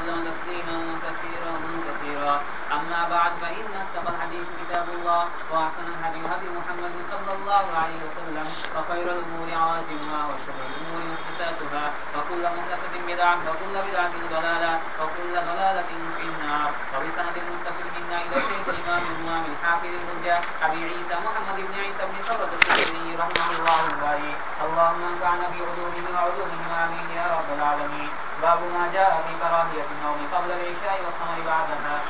وسلم تسليما كثيرا كثيرا. أما بعد فإن أصدق الحديث كتاب الله وأحسن الهدي هدي محمد صلى الله عليه وسلم وخير الأمور عواتمها وشر الأمور محدثاتها وكل محدثة بدعة وكل بدعة ضلالة وكل ضلالة في النار. وبسند المتصل منا إلى شيخ الإمام الإمام الحافظ الحجة أبي عيسى محمد بن عيسى بن ثورة السيري رحمه الله الباري. اللهم انفعنا بعلومه وعلومه آمين يا رب العالمين. باب ما جاء في كراهية النوم قبل العشاء والسمر بعدها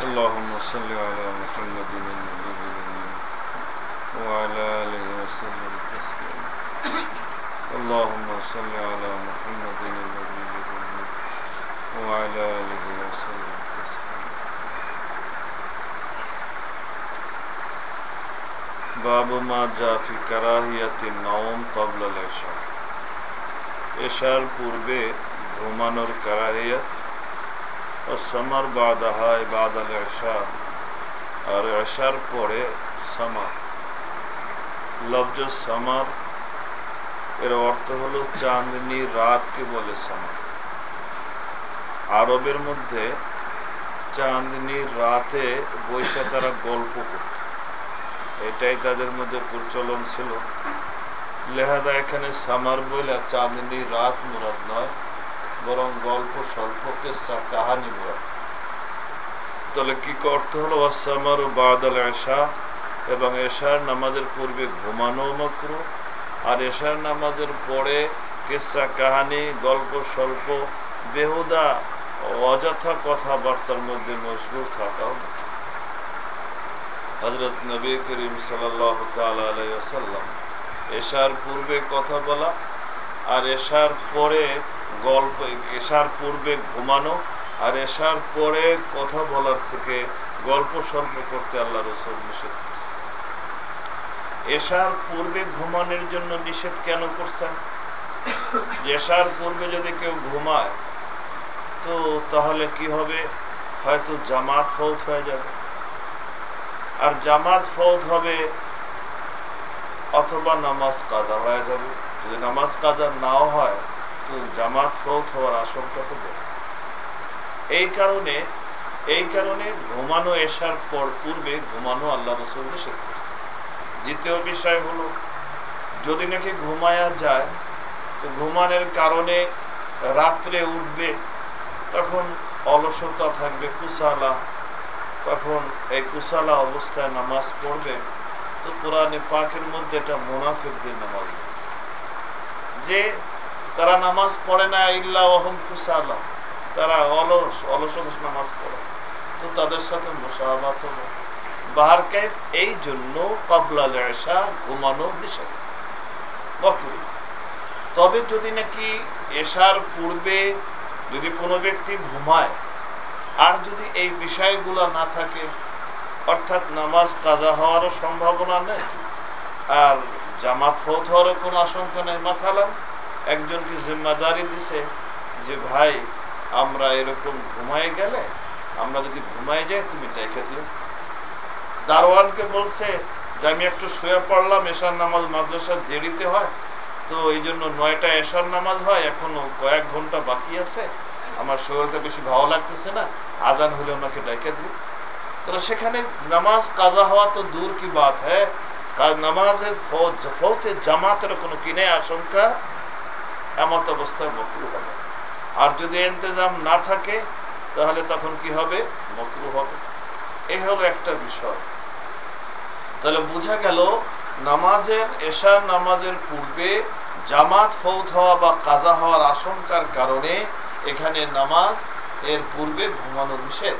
اللهم صل على محمد النبي الأمي وعلى آله وسلم تسليما اللهم صل على محمد النبي الأمي وعلى آله وسلم تسليما باب ما جاء في كراهية النوم قبل العشاء এশার পূর্বে ঘুমানোর কারাহিয়াত ও সামার বাদাহা বাদ আল এশা। আর এশার পরে সামার। লফজ সামার, এর অর্থ হলো চাঁদনি রাতকে বলে সামার। আরবের মধ্যে চাঁদনি রাতে বৈশা তারা গল্প করত। এটাই তাদের মধ্যে প্রচলন ছিল। লেহাদা এখানে সামার বইলা চাঁদনি রাত মুরাদ নয় বরং গল্প স্বল্প কেসা কাহানি মুরাদ তাহলে কি অর্থ হলো? অসামার ও বাদাল এশা এবং এশার নামাজের পূর্বে ঘুমানো মক্রু, আর এশার নামাজের পরে কেসা কাহানি, গল্প স্বল্প, বেহুদা, অযথা কথাবার্তার মধ্যে মশগুল থাকাও হজরত নবী করিম সাল্লাহ তাল্লাম এশার পূর্বে কথা বলা, আর এশার পরে গল্প এশার পূর্বে ঘুমানো আর এশার পরে কথা বলার থেকে গল্প স্বল্প করতে আল্লাহ রসুল নিষেধ করছে এশার পূর্বে ঘুমানোর জন্য নিষেধ কেন করছেন? এসার পূর্বে যদি কেউ ঘুমায়, তো তাহলে কি হবে? হয়তো জামাত ফৌত হয়ে যাবে। আর জামাত ফৌত হবে অথবা নামাজ কাজা হয়ে যাবে। যদি নামাজ কাজা নাও হয় তো জামাত ফৌত হওয়ার আশঙ্কা তো এই কারণে এই কারণে ঘুমানো এসার পর পূর্বে ঘুমানো আল্লাহ রসুল নিষেধ করছে। দ্বিতীয় বিষয় হলো, যদি নাকি ঘুমায়া যায়, তো ঘুমানোর কারণে রাত্রে উঠবে, তখন অলসতা থাকবে কুসালা তখন এই কুসালা অবস্থায় নামাজ পড়বে, তো কোরআনে পাকের মধ্যে এটা মোনাফিকদের নামাজ যে তারা নামাজ পড়ে না ইল্লা তারা অলস অলস অলস নামাজ পড়ে। তো তাদের সাথে মোশাবাত হবে। বাহার কাইফ এই জন্য কবলা এসা ঘুমানো নিষেধ তবে যদি নাকি এশার পূর্বে যদি কোনো ব্যক্তি ঘুমায়, আর যদি এই বিষয়গুলো না থাকে, অর্থাৎ নামাজ কাজা হওয়ারও সম্ভাবনা নেই, আর জামাত ফৌত হওয়ারও কোনো আশঙ্কা নেই মাসালাম একজনকে জিম্মাদারি দিছে যে, ভাই, আমরা এরকম ঘুমায় গেলে, আমরা যদি ঘুমায় যাই, তুমি দেখে দিও। দারোয়ানকে বলছে যে, আমি একটু শুয়ে পড়লাম, এশার নামাজ মাদ্রাসার দেরিতে হয়, তো এই জন্য নয়টা এশার নামাজ হয়, এখনও কয়েক ঘণ্টা বাকি আছে, আমার শরীরটা বেশি ভালো লাগতেছে না, আজান হলে ওনাকে ডেকে দিই তো সেখানে নামাজ কাজা হওয়া তো দূর কি বাত হ্যাঁ? নামাজের ফৌতে জামাতের কোনো কিনে আশঙ্কা? এমত অবস্থায় মকরু হবে। আর যদি ইন্তজাম না থাকে, তাহলে তখন কি হবে? মকরু হবে। এই হলো একটা বিষয়। তাহলে বোঝা গেল, নামাজের এশার নামাজের পূর্বে জামাত ফৌত হওয়া বা কাজা হওয়ার আশঙ্কার কারণে এখানে নামাজ এর পূর্বে ঘুমানো নিষেধ।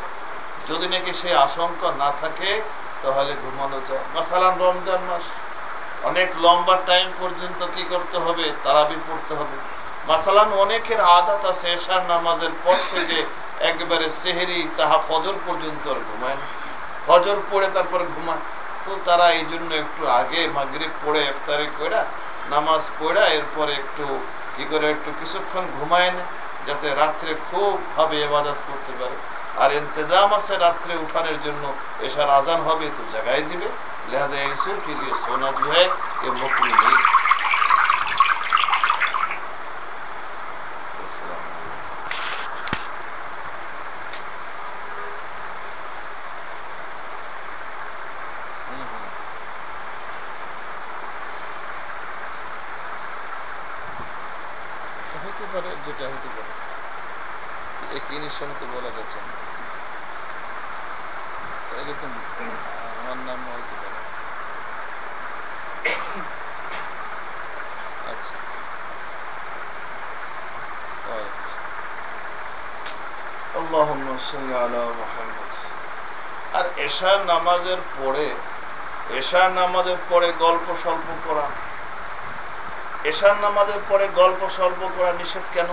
যদি নাকি সে আশঙ্কা না থাকে, তাহলে ঘুমানো যায়। মাসালান রমজান মাস। অনেক লম্বা টাইম পর্যন্ত কি করতে হবে? তারাবি পড়তে হবে। মাসালান অনেকের আদাত আছে এশার নামাজের পর থেকে একবারে সেহেরি, তাহা ফজর পর্যন্ত ঘুমায় ফজর পড়ে তারপর ঘুমায়। তো তারা এই জন্য একটু আগে মাগরে পড়ে, ইফতারি করে নামাজ পড়া, এরপরে একটু কি করে একটু কিছুক্ষণ ঘুমায় না, যাতে রাত্রে খুব ভাবে ইবাদত করতে পারে। আর ইন্তজাম আছে রাত্রে উঠানের জন্য এসার আজান হবে, তো জায়গায় দিবে। लिहाजा ये सिर्फ ये सोना जो है ये मुफ्त में नहीं এশার নামাজের পরে গল্প স্বল্প করা। এশার নামাজের পরে গল্প স্বল্প করা নিষেধ কেন?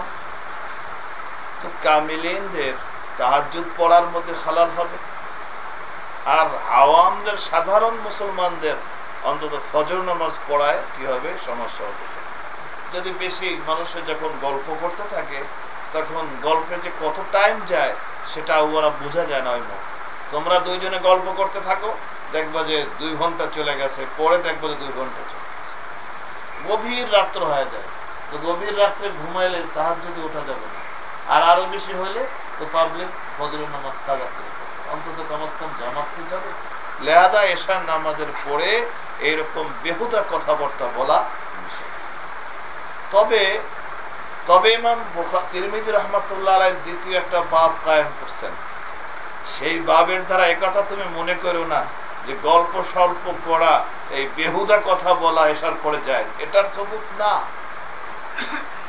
তো কামিলিনদের তাহাজুদ পড়ার মধ্যে খালাল হবে। আর আওয়ামদের সাধারণ মুসলমানদের অন্তত ফজর নামাজ পড়ায় কি হবে? সমস্যা হতে যদি বেশি মানুষের যখন গল্প করতে থাকে, তখন গল্পে যে কত টাইম যায়, সেটা ওরা বোঝা যায় না ওই মুহূর্তে। তোমরা দুইজনে গল্প করতে থাকো, দেখবা যে দুই ঘণ্টা চলে গেছে, পরে দেখব যে দুই ঘণ্টা চলে গভীর রাত্র হয়ে যায়। তো গভীর রাত্রে ঘুমাইলে তাহার যদি ওঠা যাবে না, আর আরও বেশি হইলে তো পাবলিক ফজরের নামাজ কাজা করে অন্তত কমাস কম জামাতে যাবে। লেহাদা এশার নামাজের পরে এইরকম বেহুদা কথাবার্তা বলা তবে তবে ইমাম তিরমিজি রহমতুল্লাহ দ্বিতীয় একটা বাব কায়েম করছেন। সেই বাবের দ্বারা একথা তুমি মনে করো না যে গল্প স্বল্প করা এই বেহুদা কথা বলা এসার পরে যায়। এটার সবুত না।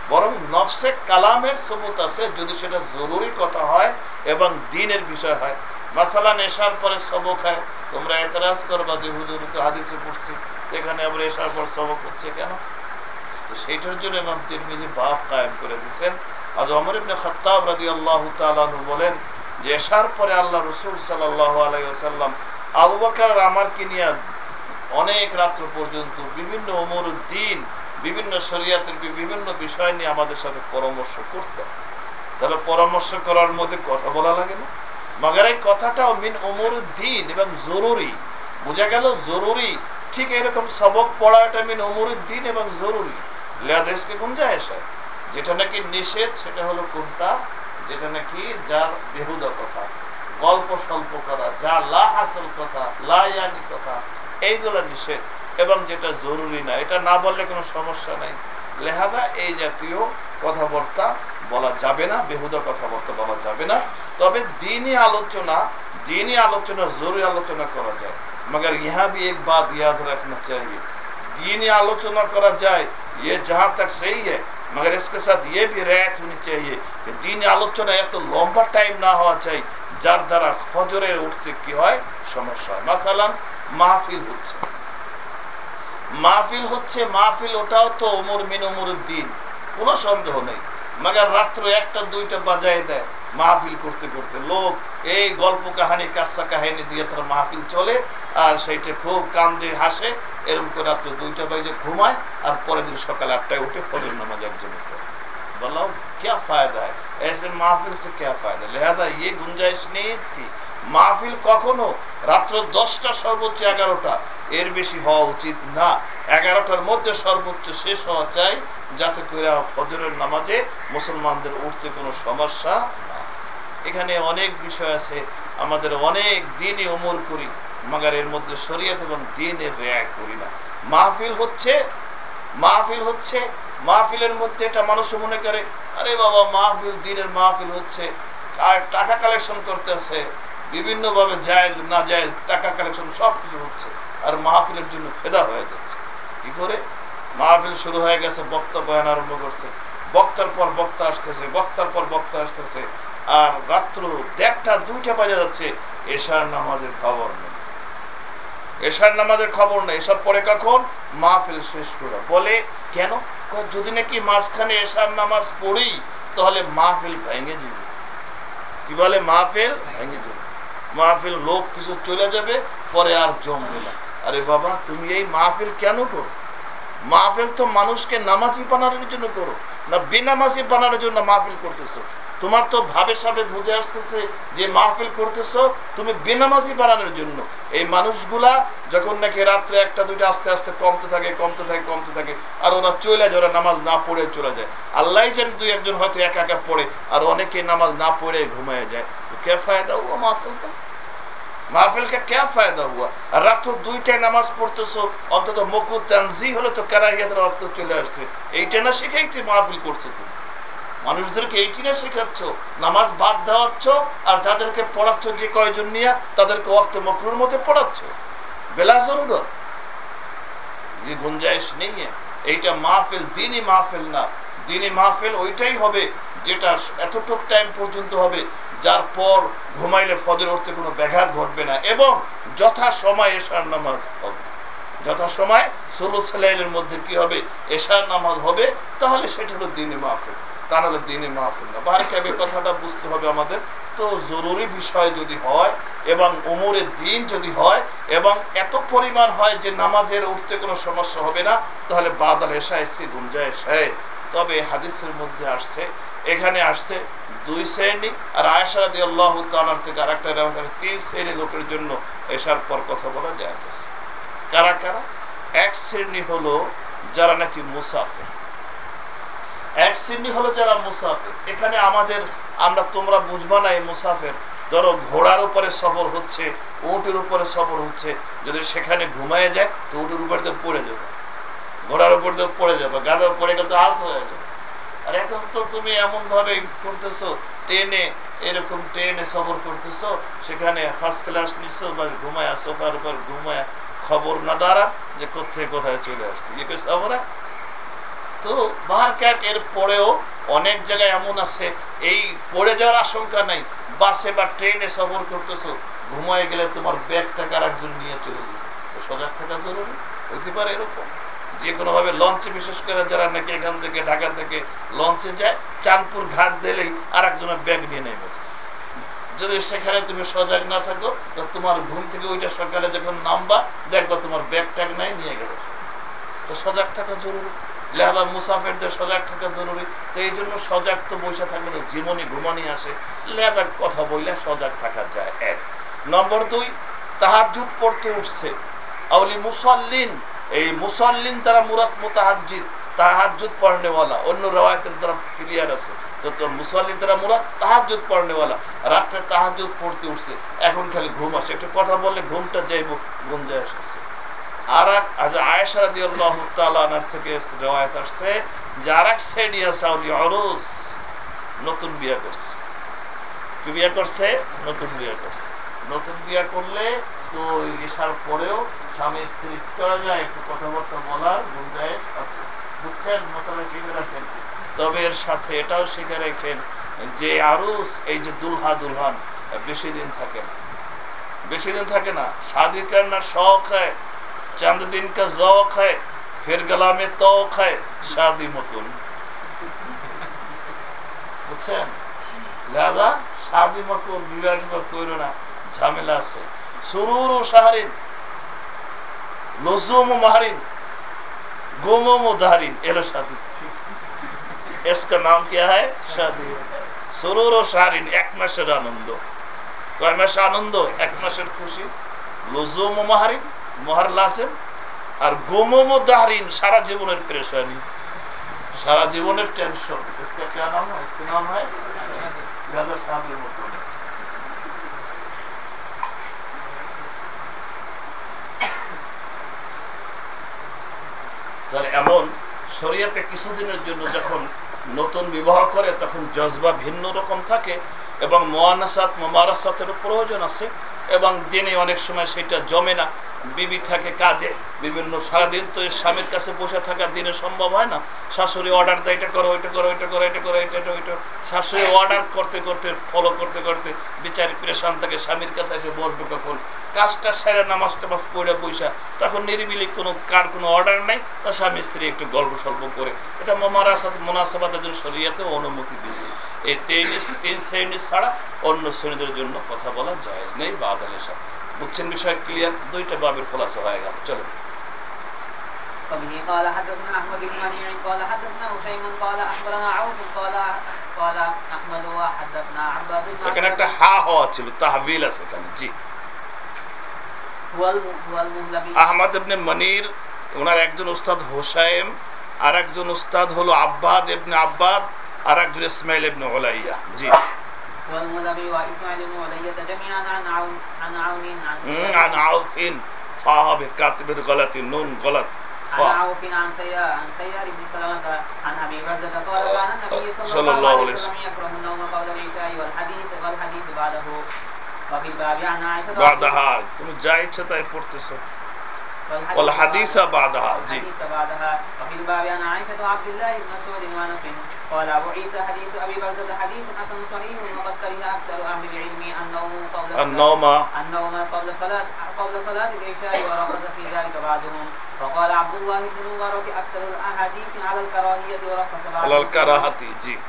বরং নফসে কালামের সবুত আছে, যদি সেটা জরুরি কথা হয় এবং দিনের বিষয় হয়। পরে হয়। তোমরা এখানে পর কেন? সেইটার জন্য বাপ কায়েম করে দিয়েছেন। আজ অমর বলেন যে এশার পরে আল্লাহ রসুল ওয়াসাল্লাম আবু বকর আমারকে নিয়ে অনেক রাত্র পর্যন্ত বিভিন্ন অমর দিন বিভিন্ন শরিয়াতের বিভিন্ন বিষয় নিয়ে আমাদের সাথে পরামর্শ করতেন। তাহলে পরামর্শ করার মধ্যে কথা বলা লাগে না। মগর এই কথাটাও মিন অমর দিন এবং জরুরি। বোঝা গেল জরুরি। ঠিক এরকম সবক পড়াটা মিন অমর দিন এবং জরুরি। কোন যায় এসে যেটা নাকি নিষেধ, সেটা হলো কোনটা? যেটা নাকি যার বেহুদা কথা গল্প স্বল্প করা যা লা আসল কথা লা ইয়ানি কথা এইগুলো নিষেধ এবং যেটা জরুরি না এটা না বললে কোনো সমস্যা নাই লেহাদা এই জাতীয় কথাবার্তা বলা যাবে না বেহুদা কথাবার্তা বলা যাবে না তবে দিনই আলোচনা দিনই আলোচনা জরুরি আলোচনা করা যায় मगर यहाँ भी एक बात याद रखना चाहिए दीनी आलोचना करा जाए ये जहाँ तक सही है मगर इसके साथ ये भी रियायत होनी चाहिए कि दीनी আলোচনা এত লম্বা টাইম না হওয়া চাই যার দ্বারা ফজরে উঠতে কি হয় সমস্যা হয় মাসালান মাহফিল হচ্ছে মাহফিল হচ্ছে মাহফিল ওটাও তো ওমর মিন ওমরের দিন কোনো সন্দেহ নেই মাগার রাত্র একটা দুইটা বাজায় দেয় মাহফিল করতে করতে লোক এই গল্প কাহানি কাঁচা কাহিনী দিয়ে তার মাহফিল চলে আর সেইটা খুব কান্দে হাসে এরকম করে রাত্র দুইটা বাজে ঘুমায় আর পরের দিন সকাল আটটায় উঠে ফজর নামাজ একজনে পড়ে बोला क्या फायदा है ऐसे মাহফিল से क्या फायदा लिहाजा ये गुंजाइश नहीं है इसकी মাহফিল কখনো রাত্র দশটা সর্বোচ্চ এগারোটা এর বেশি হওয়া উচিত না এগারোটার মধ্যে সর্বোচ্চ শেষ হওয়া চাই যাতে করে ফজরের নামাজে মুসলমানদের উঠতে কোনো সমস্যা না হয়। এখানে অনেক বিষয় আছে। আমাদের অনেক দিনই ওমর করি, মাগার এর মধ্যে শরীয়ত এবং দিনের রেয়ায় করি না। মাহফিল হচ্ছে মাহফিল হচ্ছে, মাহফিলের মধ্যে এটা মানুষ মনে করে, আরে বাবা, মাহফিল, দিনের মাহফিল হচ্ছে, আর টাকা কালেকশন করতেছে বিভিন্ন ভাবে যায় না যায় টাকা কালেকশন সব কিছু হচ্ছে, আর মাহফিলের জন্য ফেদা হয়ে যাচ্ছে। কি করে? মাহফিল শুরু হয়ে গেছে, বক্তা বয়ান আরম্ভ করছে, বক্তার পর বক্তা আসতেছে, বক্তার পর বক্তা আসতেছে আর রাত্র দেড়টা, দুইটা বাজে যাচ্ছে। এশার নামাজের খবর নেই। এশার নামাজের খবর নেই। এসব পরে কখন? মাহফিল শেষ করে বলে, কেন? যদি নাকি মাঝখানে এশার নামাজ পড়ি, তাহলে মাহফিল ভেঙে যাবে কি বলে? মাহফিল ভেঙে যাবে মাহফিল লোক কিছু চলে যাবে, পরে আর জমবে না। আরে বাবা, তুমি এই মাহফিল কেন করো? মাহফিল তো মানুষকে নামাজি বানানোর জন্য করো, না বেনামাজি বানানোর জন্য মাহফিল করতেছো। তোমার তো ভাবে সাবে বুঝে আসতেছে যে মাহফিল করতেছো তুমি বেনামাজি বানানোর জন্য। এই মানুষগুলা যখন নাকি রাত্রে একটা, দুইটা আস্তে আস্তে কমতে থাকে কমতে থাকে কমতে থাকে, আর ওরা চলে যায় ওরা নামাজ না পড়ে চলে যায়। আল্লাহ যেন দুই একজন হয়তো একা একা পড়ে, আর অনেকে নামাজ না পড়ে ঘুমায় যায়। তো কে ফায়দা হুয়া মাহফিলটা? মাহফিলকে কে ফায়দা হুয়া? রাত্র দুইটায় নামাজ পড়তেছো, অন্তত হলে তো অর্থ চলে আসছে। না মাহফিল তুমি। মানুষদেরকে এই চিনা শেখাচ্ছ, নামাজ বাদ দেওয়াচ্ছ, আর যাদেরকে পড়াচ্ছ যে কয়জন নিয়ে, তাদেরকে অক্ত মকরুর মধ্যে পড়াচ্ছ। বেলা জরুর। যে গুঞ্জাইশ নেই এইটা মাহফিল, দিনই মাহফিল না। দিনই মাহফিল ওইটাই হবে যেটা এতটুক টাইম পর্যন্ত হবে, যার পর ঘুমাইলে ফজর অর্থে কোনো ব্যাঘাত ঘটবে না। এবং যথা সময় এশার নামাজ হবে। যথা সময় ষোলো সেলাইলের মধ্যে কি হবে? এশার নামাজ হবে, তাহলে সেটা হলো দিনই মাহফিল। তা নাহলে দিনই মাহফিল না বাহার ক্যাবে কথাটা বুঝতে হবে আমাদের। তো জরুরি বিষয় যদি হয় এবং উমরের দিন যদি হয় এবং এত পরিমাণ হয় যে নামাজের উঠতে কোনো সমস্যা হবে না, তাহলে বাদাল এসা এসে গুঞ্জায় এসায় তবে হাদিসের মধ্যে আসছে, এখানে আসছে দুই শ্রেণি, আর আয়সা দিয়ে আল্লাহ তালার থেকে আর একটা তিন শ্রেণি লোকের জন্য এসার পর কথা বলা যায়। কারা কারা? এক শ্রেণি হলো যারা নাকি মুসাফির। এক শ্রেণি হলো যারা মুসাফির। এখানে আমাদের, আমরা তোমরা বুঝবা না এই মুসাফের। ধরো ঘোড়ার উপরে সফর হচ্ছে, উটের উপরে সফর হচ্ছে। যদি সেখানে ঘুমায় যায়, তো উটের উপরে তো পড়ে যাবে। ঘোড়ার উপর তো পড়ে যাবে। গাড়ির পড়ে গেলে তো আহত হয়ে যাবে। আর এখন তো তুমি এমন ভাবে করতেছো, ট্রেনে, এরকম ট্রেনে সফর করতেছো, সেখানে ফার্স্ট ক্লাস নিচ্ছ বা ঘুমায়, সোফার উপর ঘুমায়, খবর না দাঁড়া যে কোথায় কোথায় চলে আসছে। ইয়ে সফরে তো বাহার ক্যাট এর পরেও অনেক জায়গায় এমন আছে, এই পড়ে যাওয়ার আশঙ্কা নাই, বাসে বা ট্রেনে সফর করতেছো, ঘুমায় গেলে তোমার ব্যাগটা কার একজন নিয়ে চলে যাবে সজাগ থাকা জরুরি, হইতে পারে এরকম। যে কোনো ভাবে লঞ্চে, বিশেষ করে যারা নাকি এখান থেকে ঢাকা থেকে লঞ্চে যায়, চাঁদপুর ঘাট দিলেই আর একজনের ব্যাগ নিয়ে নেবে। যদি সেখানে তুমি সজাগ না থাকো তোমার ঘুম থেকে ওইটা সকালে যখন নামবা, দেখবা তোমার ব্যাগ ট্যাগ নাই, নিয়ে গেল তো সজাগ থাকা জরুরি। লেহাদা মুসাফেরদের সজাগ থাকা জরুরি, তো এই জন্য সজাগ তো বসে থাকলে তো জীবনী ঘুমানি আসে। লেহাদার কথা বললে সজাগ থাকা যায় এক। নম্বর দুই তাহার জুট পড়তে উঠছে। আউলি মুসল্লিন, এই মুসল্লিন তারা মুরাত মোতাহাজিদ তাহাজুদ পড়নেওয়ালা। অন্য রেওয়ায়তের দ্বারা ক্লিয়ার আছে। তো তোর মুসল্লিন তারা মুরাদ তাহাজুদ পড়নেওয়ালা। রাত্রে তাহাজুদ পড়তে উঠছে। এখন খালি ঘুম আসে। একটু কথা বললে ঘুমটা যাইব, ঘুম যায় আসছে। থেকে নতুন বিয়ে করছে। কি বিয়ে করছে? নতুন বিয়ে করছে। নতুন বিয়ে করলে তো পরেও স্বামী স্ত্রী করা যায়? একটু কথাবার্তা বুঝছেন? তবে এর সাথে এটাও শিখে রাখেন যে আরুস এই যে দুলহা দুলহান, বেশি দিন থাকে না। বেশি দিন থাকে না। শাদি করনা শখ হয়। चंद दिन का जौक है फिर गला में तोक है शादी मतुन বুঝছেন? লিহাজা শাদি মকুন বিবাহ করো না, ঝামেলা আছে। সুরুর ও সাহারিন লজুম ও মাহারিন, গুমম ও দাহারিন এরা শাদি। इसका नाम क्या है शादी সুরুর ও সাহারিন এক মাসের আনন্দ। কয় মাসে আনন্দ? এক মাসের খুশি। লজুম ও মাহারিন মহারলা আছেন আর গোমম দারিন সারা জীবনের পেরেশানি। সারা জীবনের টেনশন হয়? নাম হয়? গাদা সাহাবের মতো। তাহলে এমন শরীয়তে কিছুদিনের জন্য যখন নতুন বিবাহ করে, তখন জজবা ভিন্ন রকম থাকে এবং মোয়ানাসাত মোমারাসাতেরও প্রয়োজন আছে এবং দিনে অনেক সময় সেটা জমে না। বিবি থাকে কাজে। বিভিন্ন সারাদিন তো স্বামীর কাছে বসে থাকা দিনে সম্ভব হয় না। শাশুড়ি অর্ডার দেয়, এটা করো, ওইটা করো ওইটা করো, এটা করো, এটা ওইটা। শাশুড়ি অর্ডার করতে করতে ফলো করতে করতে বিচারি প্রেশান থাকে, স্বামীর কাছে এসে বসবে কখন? কাজটা সেরে নামাজ টামাজ পড়ে পয়সা তখন নিরিবিলি কোনো কার কোনো অর্ডার নেই তার স্বামী স্ত্রী একটু গল্প সল্প করে। এটা মামারা সাথে মোনাসাবাদের জন্য শরীয়তে অনুমতি দিছে। এই তিন শ্রেণি ছাড়া অন্য শ্রেণীদের জন্য কথা বলা যায় নেই বাদ আলের সাথে। বুঝছেন বিষয় ক্লিয়ার দুইটা বাবের খোলাসা হয়ে গেল চলো وبه قال حدثنا احمد بن منيع قال حدثنا هشيم قال اخبرنا عوف قال قال احمد وحدثنا عباد بن এখানে একটা عبد হা হওয়া ছিল তাহবিল আছে এখানে জি هو الم- هو المهلبي আহমদ ইবনে মনির ওনার একজন উস্তাদ হোসাইম আর একজন উস্তাদ হলো আব্বাদ ইবনে আব্বাদ আর একজন ইসমাইল ইবনে ওলাইয়া জি هو المهلبي واسماعيل بن علية جميعا عن عون عن عون عن হুম, سيار عن عوفين فاهم كاتب غلط نون غلط عن فا عوف عن سيار عن سيار بن سلمة عن ابي برزة قال كان النبي صلى صلى الله الله عليه عليه وسلم يكره النوم قبل العشاء والحديث والحديث بعده وفي الباب عن عائشة بعدها তুমি যা ইচ্ছা তাই পড়তেছো والحديث بعدها. جي الحديث بعدها. وفي الباب عن عائشة وعبد الله بن مسعود وأنس. قال أبو عيسى حديث أبي برزة حديث حسن صحيح وقد كره أكثر أهل العلم النوم قبل النوم. النوم قبل صلاة قبل صلاة العشاء ورخص في ذلك بعضهم. وقال عبد الله بن المبارك أكثر الأحاديث على الكراهية بعضهم. على الكراهة. জি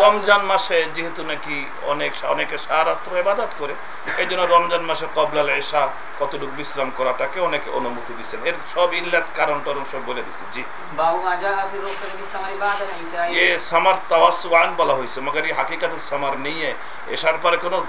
রমজান মাসে যেহেতু নাকি অনেক অনেকে সারাত্র এবাদাত করে এই জন্য রমজান মাসে কবলাল এসা কতটুক বিশ্রাম করাটাকে অনেকে অনুমতি দিচ্ছেন। এর সব ইল্লাত কারণ টরণ সব বলে দিচ্ছে। জি। এ সামার বলা হয়েছে এই সামার নিয়ে এসার কোনো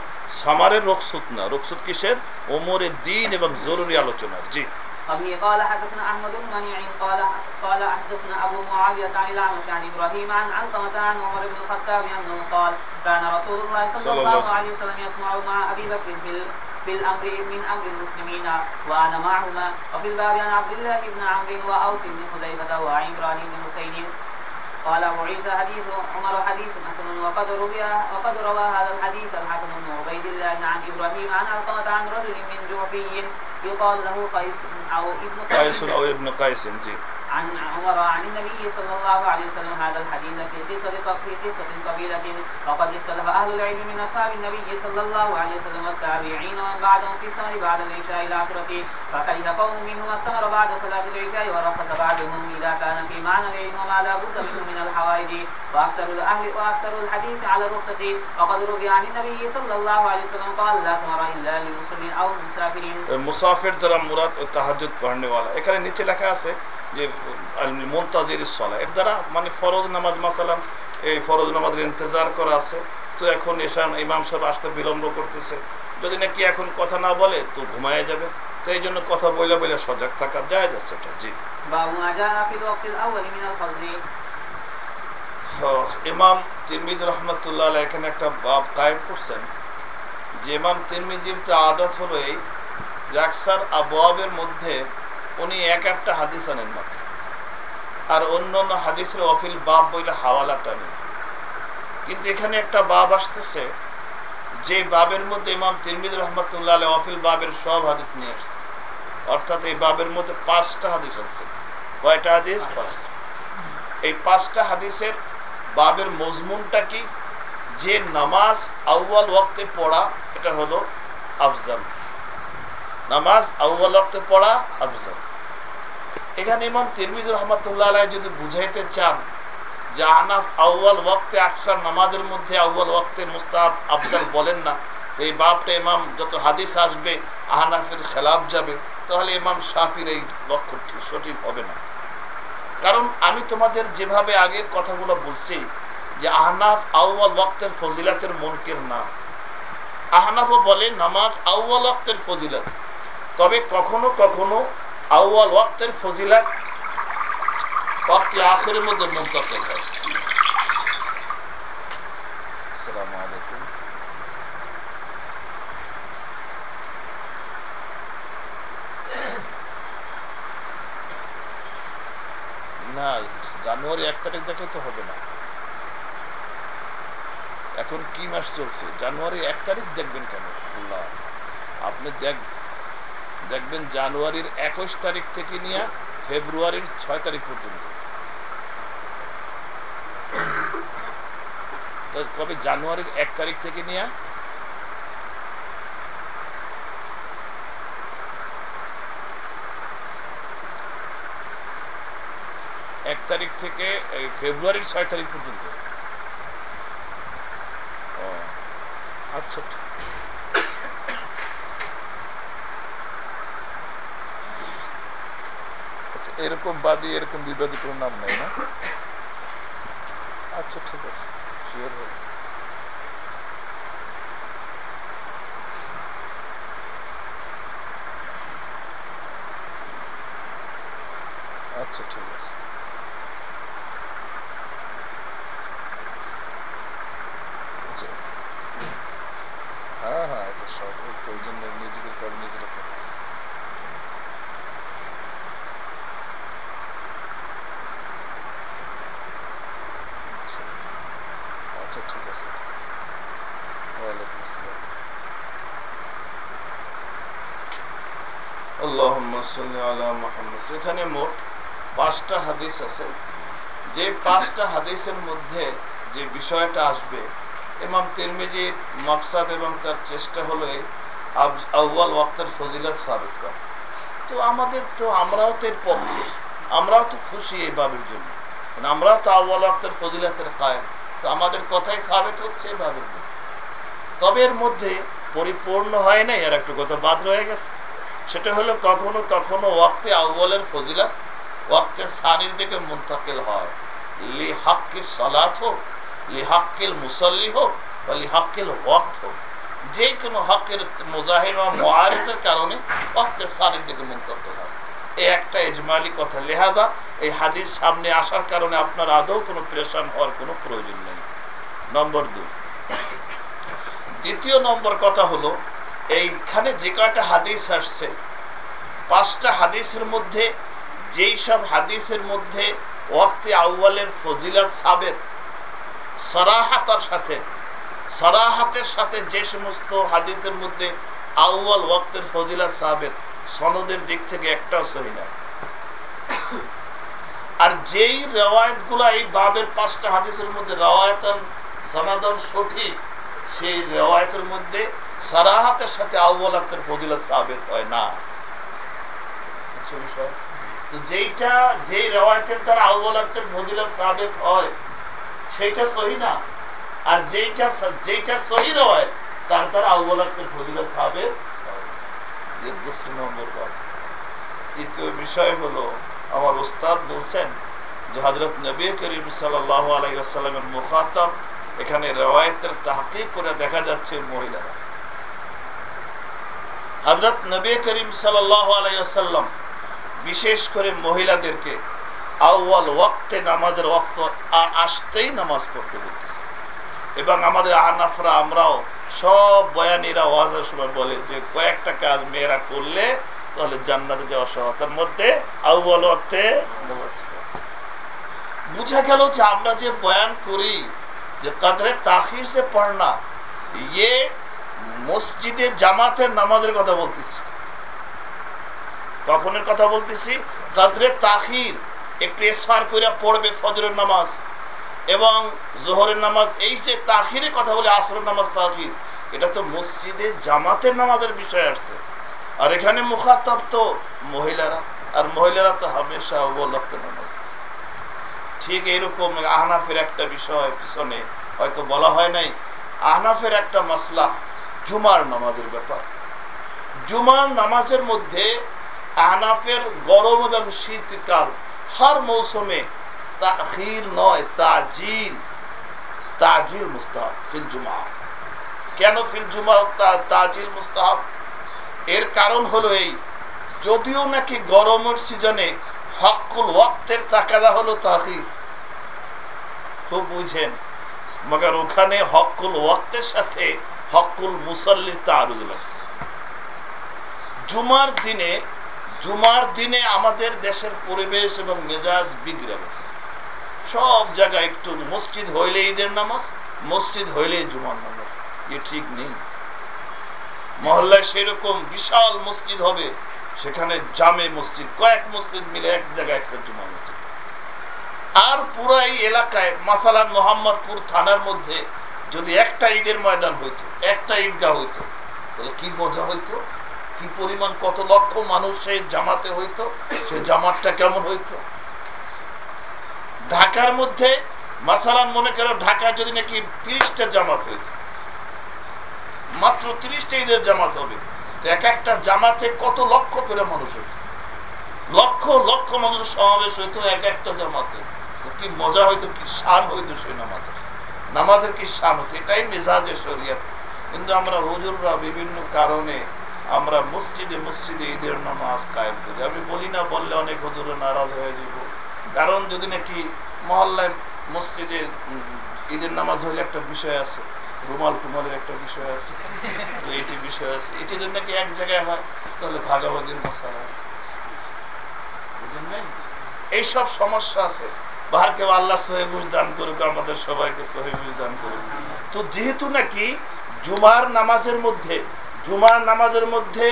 না। কিসের? ওমরের দিন এবং জরুরি আলোচনার। জি। وبه قال حدثنا أحمد بن منيع قال قال حدثنا أبو معاوية عن الأعمش عن إبراهيم عن علقمة عن عمر بن الخطاب أنه قال كان رسول الله صلى صلى الله عليه وسلم يسمع مع أبي بكر في ال- في الأمر من أمر المسلمين وأنا معهما وفي الباب عن عبد الله بن عمرو وأوس بن حذيفة وعمران بن حسين. قال أبو عيسى حديث عمر حديث حسن وقد روي وقد روى هذا الحديث الحسن بن عبيد الله عن إبراهيم عن علقمه عن رجل من جعفي يقال له قيس أو ابن قيس. أو ابن قيس জি عن عمر عن النبي صلى الله عليه وسلم هذا الحديث في قصة في قصة قبيلة وقد اختلف أهل العلم من أصحاب النبي صلى الله عليه وسلم والتابعين ومن بعدهم في السمر بعد العشاء الآخرة فكره قوم منهم السمر بعد صلاة العشاء ورخص بعضهم إذا كان في معنى العلم وما لا بد منه من الحوائج وأكثر الأهل وأكثر الحديث على الرخصة وقد روي عن النبي صلى الله عليه وسلم قال لا سمر إلا لمسلم أو مسافر মুসাফির দ্বারা মুরাদ ও তাহাজুদ পড়নে ওয়ালা এখানে নিচে লেখা আছে যে মোন্তাজির সলা এর দ্বারা মানে ফরজ নামাজ মাসালাম এই ফরজ নামাজের ইন্তজার করা আছে। তো এখন এসা ইমাম সাহেব আসতে বিলম্ব করতেছে। যদি নাকি এখন কথা না বলে তো ঘুমায় যাবে। তো এই জন্য কথা বইলা বইলা সজাগ থাকা যায় যাচ্ছে এটা জি। হ্যাঁ, ইমাম তিরমিজ রহমতুল্লাহ এখানে একটা বাপ কায়েম করছেন। যে ইমাম তিরমিজির তা আদত হলো এই যে আকসার আবহাওয়ের মধ্যে উনি এক একটা হাদিস আনেন মাত্র। আর অন্য অন্য হাদিসের অফিল বাব বইলে হাওয়ালাটা নেই। কিন্তু এখানে একটা বাব আসতেছে যে বাবের মধ্যে ইমাম তিরমিজ রহমতুল্লাহ আলাইহ অফিল বাবের সব হাদিস নিয়ে আসছে। অর্থাৎ এই বাবের মধ্যে পাঁচটা হাদিস আছে। কয়টা হাদিস? পাঁচটা। এই পাঁচটা হাদিসের বাবের মজমুনটা কি? যে নামাজ আউ্বাল ওয়াক্তে পড়া এটা হলো আফজাল। নামাজ আউ্বাল ওয়াক্তে পড়া আফজাল। এখানে ইমাম তিরমিজ রহমতুল্লাহ যদি বুঝাইতে চান যে আনাফ আউ্বাল ওয়াক্তে আকসার নামাজের মধ্যে আউ্বাল ওয়াক্তে মুস্তাব আফজাল বলেন না এই বাপটা ইমাম যত হাদিস আসবে, আহনাফের খেলাফ যাবে, তাহলে ইমাম শাফির এই লক্ষ্য ঠিক সঠিক হবে না। কারণ আমি তোমাদের যেভাবে আগের কথাগুলো বলছি যে আহনাফ আউ্বাল ওয়াক্তের ফজিলাতের মনকের না। আহনাফও বলে, নামাজ আউ্বাল ওয়াক্তের ফজিলাত। তবে কখনো কখনো আউ্বাল ওয়াক্তের ফজিলাত ওয়াক্তি আখের মধ্যে মুন্তাকিল হয়। আসসালামু আলাইকুম। না, জানুয়ারি এক তারিখ দেখে তো হবে না। এখন কি মাস চলছে? জানুয়ারি এক তারিখ দেখবেন কেন? আপনি দেখ দেখবেন জানুয়ারির একুশ তারিখ থেকে নিয়ে ফেব্রুয়ারির ছয় তারিখ পর্যন্ত। কবে জানুয়ারির এক তারিখ থেকে নিয়ে এক তারিখ থেকে ফেব্রুয়ারির ছয় তারিখ পর্যন্ত। আচ্ছা এরকম বাদী এরকম বিবাদী কোনো নাম নেই না? আচ্ছা ঠিক আছে। শিওর হবে আচ্ছা ঠিক আছে জি। হ্যাঁ হ্যাঁ এটা সব ওই তো ওই জন্য নিজেদের কাজ নিজেরা করে আচ্ছা আচ্ছা ঠিক আছে ওয়ালাইকুম আসসালাম আল্লাহুম্মা সাল্লি আলা এখানে মোট পাঁচটা হাদিস আছে, যে পাঁচটা হাদিসের মধ্যে যে বিষয়টা আসবে, ইমাম তিরমিজির মকসাদ এবং তার চেষ্টা হলো আউয়াল ওয়াক্তের ফজিলত সাবিত করা। তো আমাদের তো, আমরাও তো এর পক্ষে, আমরাও তো খুশি এই বাবের জন্য। কারণ আমরাও তো আউয়াল ওয়াক্তের ফজিলতের কায়েম, তো আমাদের কথাই সাবিত হচ্ছে এই বাবের জন্য। তবে এর মধ্যে পরিপূর্ণ হয় নাই, আর একটু কথা বাদ রয়ে গেছে। সেটা হলো কখনো কখনো ওয়াক্তে আউ্বালের ফজিলা ওয়াক্তে সানির দিকে মুন্তাকিল হয়। লি হাক্কি সালাত হোক লি হাক্কিল মুসল্লি হোক বা লি হাক্কিল ওয়াক্ত হোক যে কোনো হকের মুজাহির বা মুআরিজের কারণে ওয়াক্তে সানির দিকে মুন্তাকিল হয়। এই একটা ইজমালি কথা। লেহাজা এই হাদিস সামনে আসার কারণে আপনার আদৌ কোনো প্রেশান হওয়ার কোনো প্রয়োজন নেই। নম্বর দুই। দ্বিতীয় নম্বর কথা হলো এইখানে যে কয়টা হাদিস আসছে, পাঁচটা হাদিসের মধ্যে, যেই সব হাদিসের মধ্যে ওয়াক্তে আউ্বালের ফজিলত সাবেত, সরাহাতার সাথে, সরাহাতের সাথে যে সমস্ত হাদিসের মধ্যে আউ্বাল ওয়াক্তের ফজিলত সাবেত, সনদের দিক থেকে একটাও সহি না আর যেই রেওয়ায়তগুলা এই বাবের পাঁচটা হাদিসের মধ্যে রেওয়ায়তন সনাদন সঠিক, সেই রেওয়ায়তের মধ্যে সারাহাতের সাথে আউ্বাল আক্তের ফজিলত সাবেত হয় না। বিষয়? রেওয়ায়তের দ্বারা আউ্বাল আক্তের ফজিলত সাবেত হয় সহি না? আর সহি তার দ্বারা আউ্বাল আক্তের ফজিলত সাবেত তৃতীয় বিষয় হলো, আমার উস্তাদ বলছেন যে নবী করিম সাল্লাহ আলাইসাল্লামের মুখাতব এখানে রেওয়ায়তের তাহকিক করে দেখা যাচ্ছে মহিলারা। হজরত নবী করিম সাল্লাহ আলাইসাল্লাম বিশেষ করে মহিলাদেরকে আউ্বাল ওয়াক্তে নামাজের ওয়াক্ত আসতেই নামাজ পড়তে বলতেছে এবং আমাদের আহনাফরা আমরাও সব বয়ানিরা ওয়াজের সময় বলে যে কয়েকটা কাজ মেয়েরা করলে তাহলে জান্নাতে যাওয়া সহজ মধ্যে আউ্বাল ওয়াক্তে নামাজ। বুঝা গেল যে আমরা যে বয়ান করি যে কাদরে তাখির সে পড়না ইয়ে মসজিদে জামাতের নামাজের কথা বলতেছি। কখনের কথা বলতেছি? কাদরে তাখির একটু এসফার করে পড়বে ফজরের নামাজ এবং জোহরের নামাজ। এই যে তাখিরের কথা বলে আসরের নামাজ, তাখির, এটা তো মসজিদে জামাতের নামাজের বিষয় আসছে। আর এখানে মুখাতাব তো মহিলারা, আর মহিলারা তো হামেশা উপলক্ষ নামাজ। ঠিক এরকম আহনাফের একটা বিষয় পিছনে হয়তো বলা হয় নাই। আহনাফের একটা মাসলা জুমার নামাজের ব্যাপার। জুমার নামাজের মধ্যে আনাফের গরম এবং শীতকাল হর মৌসুমে তাখির নয়, তাজিল তাজিল মুস্তাহাব, ফিল জুমা। কেন ফিল জুমা তাজিল মুস্তাহাব? এর কারণ হলো এই, যদিও নাকি গরমের সিজনে হকুল ওয়াক্তের তাকাদা হলো তাহির খুব বুঝেন, মগর ওখানে হকুল ওয়াক্তের সাথে হকুল মুসল্লির তারুজ লাগছে। জুমার দিনে জুমার দিনে আমাদের দেশের পরিবেশ এবং মেজাজ বিগড়ে গেছে। সব জায়গায় একটু মসজিদ হইলে ঈদের নামাজ, মসজিদ হইলে জুমার নামাজ। এ ঠিক নেই। মহল্লায় সেরকম বিশাল মসজিদ হবে, সেখানে জামে মসজিদ, কয়েক মসজিদ মিলে এক জায়গায় একটা জুমা মসজিদ। আর পুরো এই এলাকায় মাসালান মোহাম্মদপুর থানার মধ্যে যদি একটা ঈদের ময়দান হইতো, একটা ঈদগাহ হইতো, তাহলে কি মজা হইতো? কি পরিমাণ, কত লক্ষ মানুষ সেই জামাতে হইতো, সেই জামাতটা কেমন হইতো? ঢাকার মধ্যে, মাসালান মনে করো ঢাকা যদি নাকি তিরিশটা জামাত হইতো, মাত্র তিরিশটা ঈদের জামাত হবে, তো এক একটা জামাতে কত লক্ষ করে মানুষ হইতো? লক্ষ লক্ষ মানুষের সমাবেশ হইতো এক একটা জামাতে, তো কি মজা হইতো, কি শান হইতো সেই নামাজে? নামাজের কি শান হতো এটাই মেজাজে শরিয়াত। কিন্তু আমরা হুজুররা বিভিন্ন কারণে আমরা মসজিদে মসজিদে ঈদের নামাজ কায়েম করি। আমি বলি না, বললে অনেক হুজুরে নারাজ হয়ে যাব। কারণ যদি নাকি মহল্লায় মসজিদে ঈদের নামাজ হলে একটা বিষয় আছে, রুমাল টুমালের একটা বিষয় আছে, তো এটি বিষয় আছে। এটি যদি নাকি এক জায়গায় হয়, তাহলে ভাগাভাগির মশালা আছে। বুঝলেন এইসব সমস্যা আছে। বাহার কেউ আল্লাহ সহেবুজ দান করুক, আমাদের সবাইকে সহেবুজ দান করুক। তো যেহেতু নাকি জুমার নামাজের মধ্যে, জুমার নামাজের মধ্যে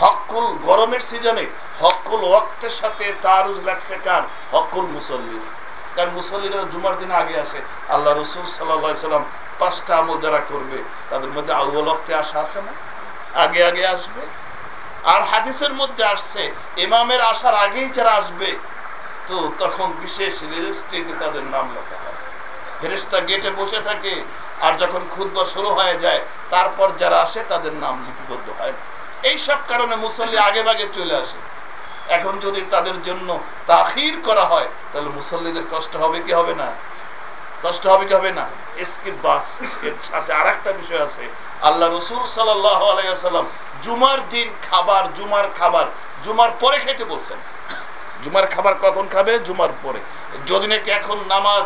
হকুল গরমের সিজনে হকুল ওয়াক্তের সাথে তারুজ লাগছে কার? হকুল মুসল্লির। কারণ মুসল্লিরা জুমার দিন আগে আসে, আল্লাহ রসুল সাল্লাহ সাল্লাম পাঁচটা আমল যারা করবে, তাদের মধ্যে আউ্বল ওয়াক্তে আসা আছে না? আগে আগে আসবে। আর হাদিসের মধ্যে আসছে, ইমামের আসার আগেই যারা আসবে তো তখন বিশেষ রেজিস্ট্রিতে তাদের নাম লেখা হয়। ফেরেস্তা গেটে বসে থাকে আর যখন খুদবা শুরু হয়ে যায়, তারপর যারা আসে তাদের নাম লিপিবদ্ধ হয়। না এইসব কারণে মুসল্লি আগে ভাগে চলে আসে। এখন যদি তাদের জন্য তাখির করা হয়, তাহলে মুসল্লিদের কষ্ট হবে কি হবে না? কষ্ট হবে কি হবে না? এসকে বাসের সাথে আর একটা বিষয় আছে। আল্লাহ রসুল সাল্লাহ আলাইসাল্লাম জুমার দিন খাবার, জুমার খাবার, জুমার পরে খেতে বলছেন। জুমার খাবার কখন খাবে? জুমার পরে। যদি নাকি এখন নামাজ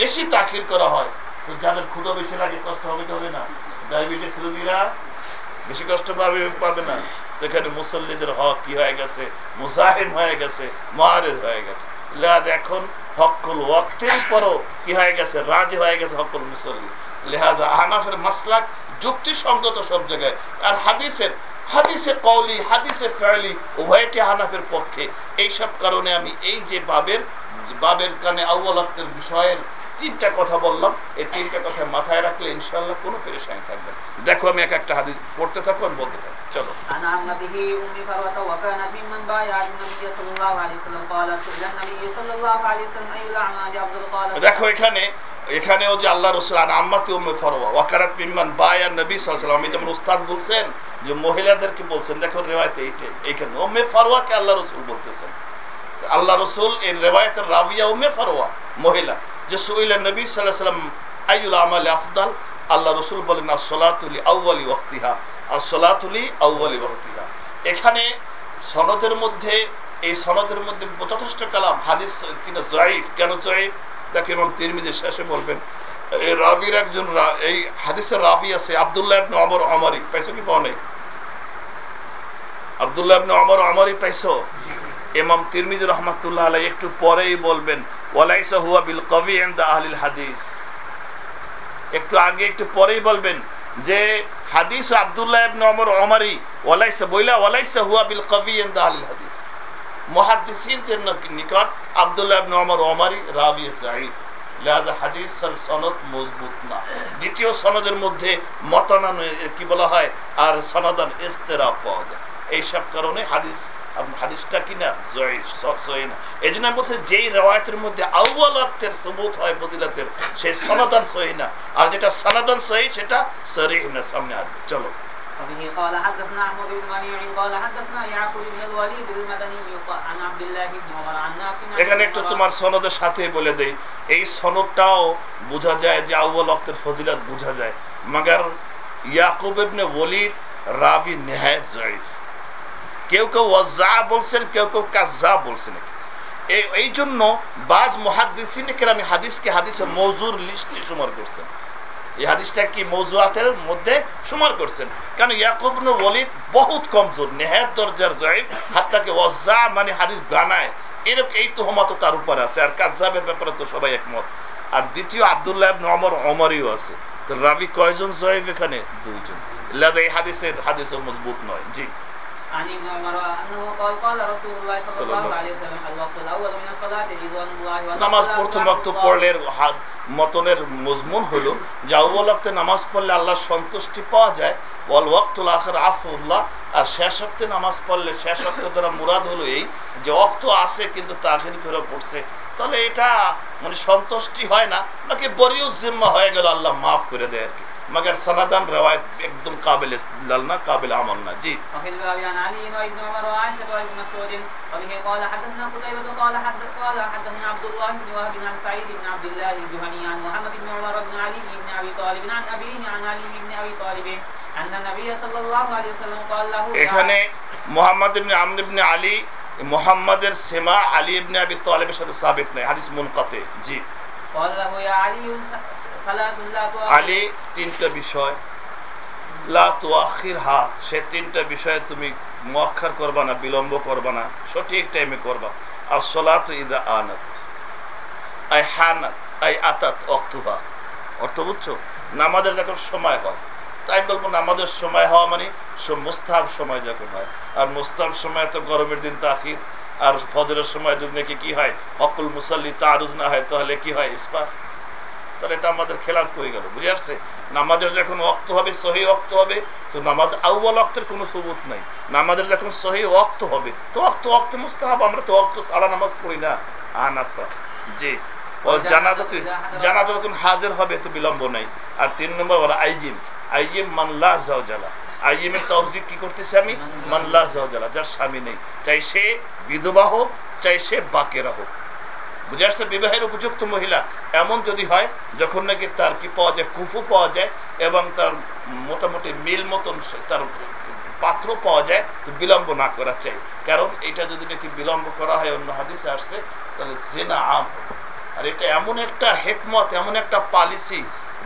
বেশি তাখির করা হয়, তো যাদের ক্ষুদা বেশি লাগে, কষ্ট হবে হবে না? ডায়াবেটিস রোগীরা বেশি কষ্ট পাবে পাবে না। সেখানে মুসল্লিদের হক কি হয়ে গেছে? মুজাহিম হয়ে গেছে মহারেজ হয়ে গেছে। এখন হকুল ওয়াক্তের পরও কি হয়ে গেছে? রাজি হয়ে গেছে হকুল মুসল্লি। লেহাজা আহনাফের মাসলাক যুক্তিসঙ্গত সব জায়গায়। আর হাদিসের হাদিসে কৌলি হাদিসে ফেরালি উভয়টি হানাফের পক্ষে। এইসব কারণে আমি এই যে বাবের বাবের কানে আউ্লাত্মের বিষয়ের তিনটা কথা বললাম এই তিনটা কথা মাথায় রাখলে ইনশাল্লাহ কোনো পেরেশানি থাকবে দেখো আমি এক একটা হাদিস পড়তে থাকব আমি বলতে থাকব দেখো এখানে এখানেও যে আল্লাহ রসুল, আর আম্মাতি উম্মে ফরোয়া ওয়াকারাত বিমান বায়ান নবী সাল্লাল্লাহু আমি যেমন উস্তাদ বলছেন, যে মহিলাদেরকে বলছেন, দেখো রেওয়ায়তে এইটাই, এইখানে উম্মে ফরওয়াকে আল্লাহ রসুল বলতেছেন। আল্লাহ রসুল এই রেওয়ায়তের রাবিয়া উম্মে ফরওয়া, মহিলা, যে সুইলা নবী আলাইহি সাল্লাম আইউল আমাল আফদাল, আল্লাহ রসুল বলেন আর আসসালাতুলি আউয়ালি ওয়াক্তিহা, আসসালাতুলি আউয়ালি ওয়াক্তিহা। এখানে সনদের মধ্যে, এই সনদের মধ্যে যথেষ্ট কালাম, হাদিস কিনা জয়ীফ, কেন জয়ীফ? দেখো এবং তিরমিজের শেষে বলবেন, এই রাবির একজন এই হাদিসের রাবি আছে আবদুল্লাহ ইবনে অমর অমরি পাইছো কি পাও নাই আবদুল্লাহ অমর অমরি পাইছো? তিরমিজ রহমাতুল্লাহ আলাই একটু পরেই বলবেন, ওয়ালাইসা হুয়া বিল কবি ইনদা আহলিল হাদিস। একটু আগে একটু পরেই বলবেন যে হাদিস আব্দুল্লাহ ইবনে ওমর ওমরি, ওয়ালাইসা বইলা, ওয়ালাইসা হুয়া বিল কবি ইনদা আহলিল হাদিস। মুহাদ্দিসিনদের নিকট আব্দুল্লাহ ইবনে ওমর রাবি লিহাজা হাদিস সনদ মজবুত না। দ্বিতীয় সনদের মধ্যে কি বলা হয়? আর সনদান পাওয়া যায়। এইসব কারণে হাদিস হাদিসটা কিনা না? এই জন্য বলছি, যেই মধ্যে হয় সেই সনাদান সহি না। আর যেটা সনাদান সহি, সেটা সরিহ না। সামনে আসবে। চলো। وبه قال حدثنا احمد بن منيع قال حدثنا يعقوب بن الوليد المدني عن عبد الله بن عمر عن نافع عن এখানে একটু عمر তোমার সনদের সাথে বলে দেই এই সনদটাও বোঝা যায় যে আউ্বাল অক্তের ফজিলাত বোঝা যায় মাগার ইয়াকুব ইবনে ওলিদ রাবি নেহায় জয়ীফ কেউ কেউ ওয়াজ্জা বলছেন কেউ কেউ কাজ্জা বলছেন এই এই জন্য বাজ মুহাদ্দিসিন কেরামি হাদিসকে হাদিসের মৌজুর লিস্টে সুমার করছেন এই হাদিসটা কি মৌজুয়াতের মধ্যে সুমার করছেন? কারণ ইয়াকুবনু ওলিদ বহুত কমজোর, নেহাত দরজার জয়ীফ হাতটাকে ওয়াজ্জা মানে হাদিস বানায়। এরকম এই তো তার উপর আছে, আর কাজাবের ব্যাপারে তো সবাই একমত। আর দ্বিতীয় আবদুল্লাহ ইবনে ওমর, ওমরিও আছে। তো রাবি কয়জন জয়েব এখানে? দুইজন। এই হাদিসের, হাদিসও মজবুত নয়। জি। عن ابن عمر انه قال قال رسول الله صلى الله عليه وسلم الوقت الاول من الصلاه رضوان الله والوقت নামাজ الآخر প্রথম رحمة রক্ত الله. পড়লে হাত মতনের মজমুন হলো যে আউ্বাল ওয়াক্তে নামাজ পড়লে আল্লাহর সন্তুষ্টি পাওয়া যায় ওয়াল ওয়াক্তুল আখর আফুল্লাহ আর শেষ অক্তে নামাজ পড়লে শেষ অক্ত দ্বারা মুরাদ হলো এই যে অক্ত আছে কিন্তু তাখির করে পড়ছে তাহলে এটা মানে সন্তুষ্টি হয় না নাকি বরিও জিম্মা হয়ে গেল আল্লাহ মাফ করে দেয় আর কি مگر سندن روایت ایک دم قابل استدلال نہ قابل عمل نہ جی وفي الباب عن علي وابن عمر وعائشة وابن مسعود وبه قال حدثنا قتيبة قال حد قال حدثنا عبد الله بن وهب عن سعيد بن عبد الله الجهني عن محمد بن عمر بن علي بن ابي طالب عن ابيه عن علي بن ابي طالب ان النبي صلى الله عليه وسلم قال له এখানে মোহাম্মদ ইবনে আমর ইবনে আলী মোহাম্মদের সেমা আলী ইবনে আবি তালেবের সাথে সাবিত নাই হাদিস মুনকাতে জি আলী তিনটা বিষয়। লা সে তিনটা বিষয়ে তুমি করবা না, বিলম্ব করবা না, সঠিক টাইমে করবা। আর সলাত ইদা আনাত, আই হানাত, আই আতাত অক্তুহা অর্থ বুঝছ? নামাজের যখন সময় হয়, তাই আমি বলব নামাজের সময় হওয়া মানে মুস্তাব সময় যখন হয়। আর মুস্তাব সময় তো গরমের দিন তাখির আর ফজরের সময় যদি নাকি কি হয়? হকুল মুসাল্লি তারুজ না হয় তাহলে কি হয় ইস্পাত তাহলে এটা আমাদের খেলাপ হয়ে গেল বুঝে আসছে? নামাজের যখন অক্ত হবে সহি অক্ত হবে তো নামাজ আউ্বাল অক্তের কোনো সবুত নাই। নামাজের যখন সহি অক্ত হবে তো অক্ত অক্ত মুস্তাহাব আমরা তো অক্ত সারা নামাজ পড়ি না। আনাফা জি। ও জানাজা তুই জানাজা যখন হাজির হবে তো বিলম্ব নাই। আর তিন নম্বর বলা আইজিম। আইজিম মানলা যাও জ্বালা আইজিমের তসদিক কি করতেছে আমি? মানলা জ্বালা যার স্বামী নেই। চাই সে বিধবা হোক, চাই সে বাকেরা হোক। বুঝে আসছে? বিবাহের উপযুক্ত মহিলা। এমন যদি হয়, যখন নাকি তার কি পাওয়া যায়? কুফু পাওয়া যায় এবং তার মোটামুটি মিল মতন তার পাত্র পাওয়া যায়, তো বিলম্ব না করা চাই। কারণ এটা যদি নাকি বিলম্ব করা হয়, অন্য হাদিসে আসছে, তাহলে জেনা আম। আর এটা এমন একটা হেকমত, এমন একটা পলিসি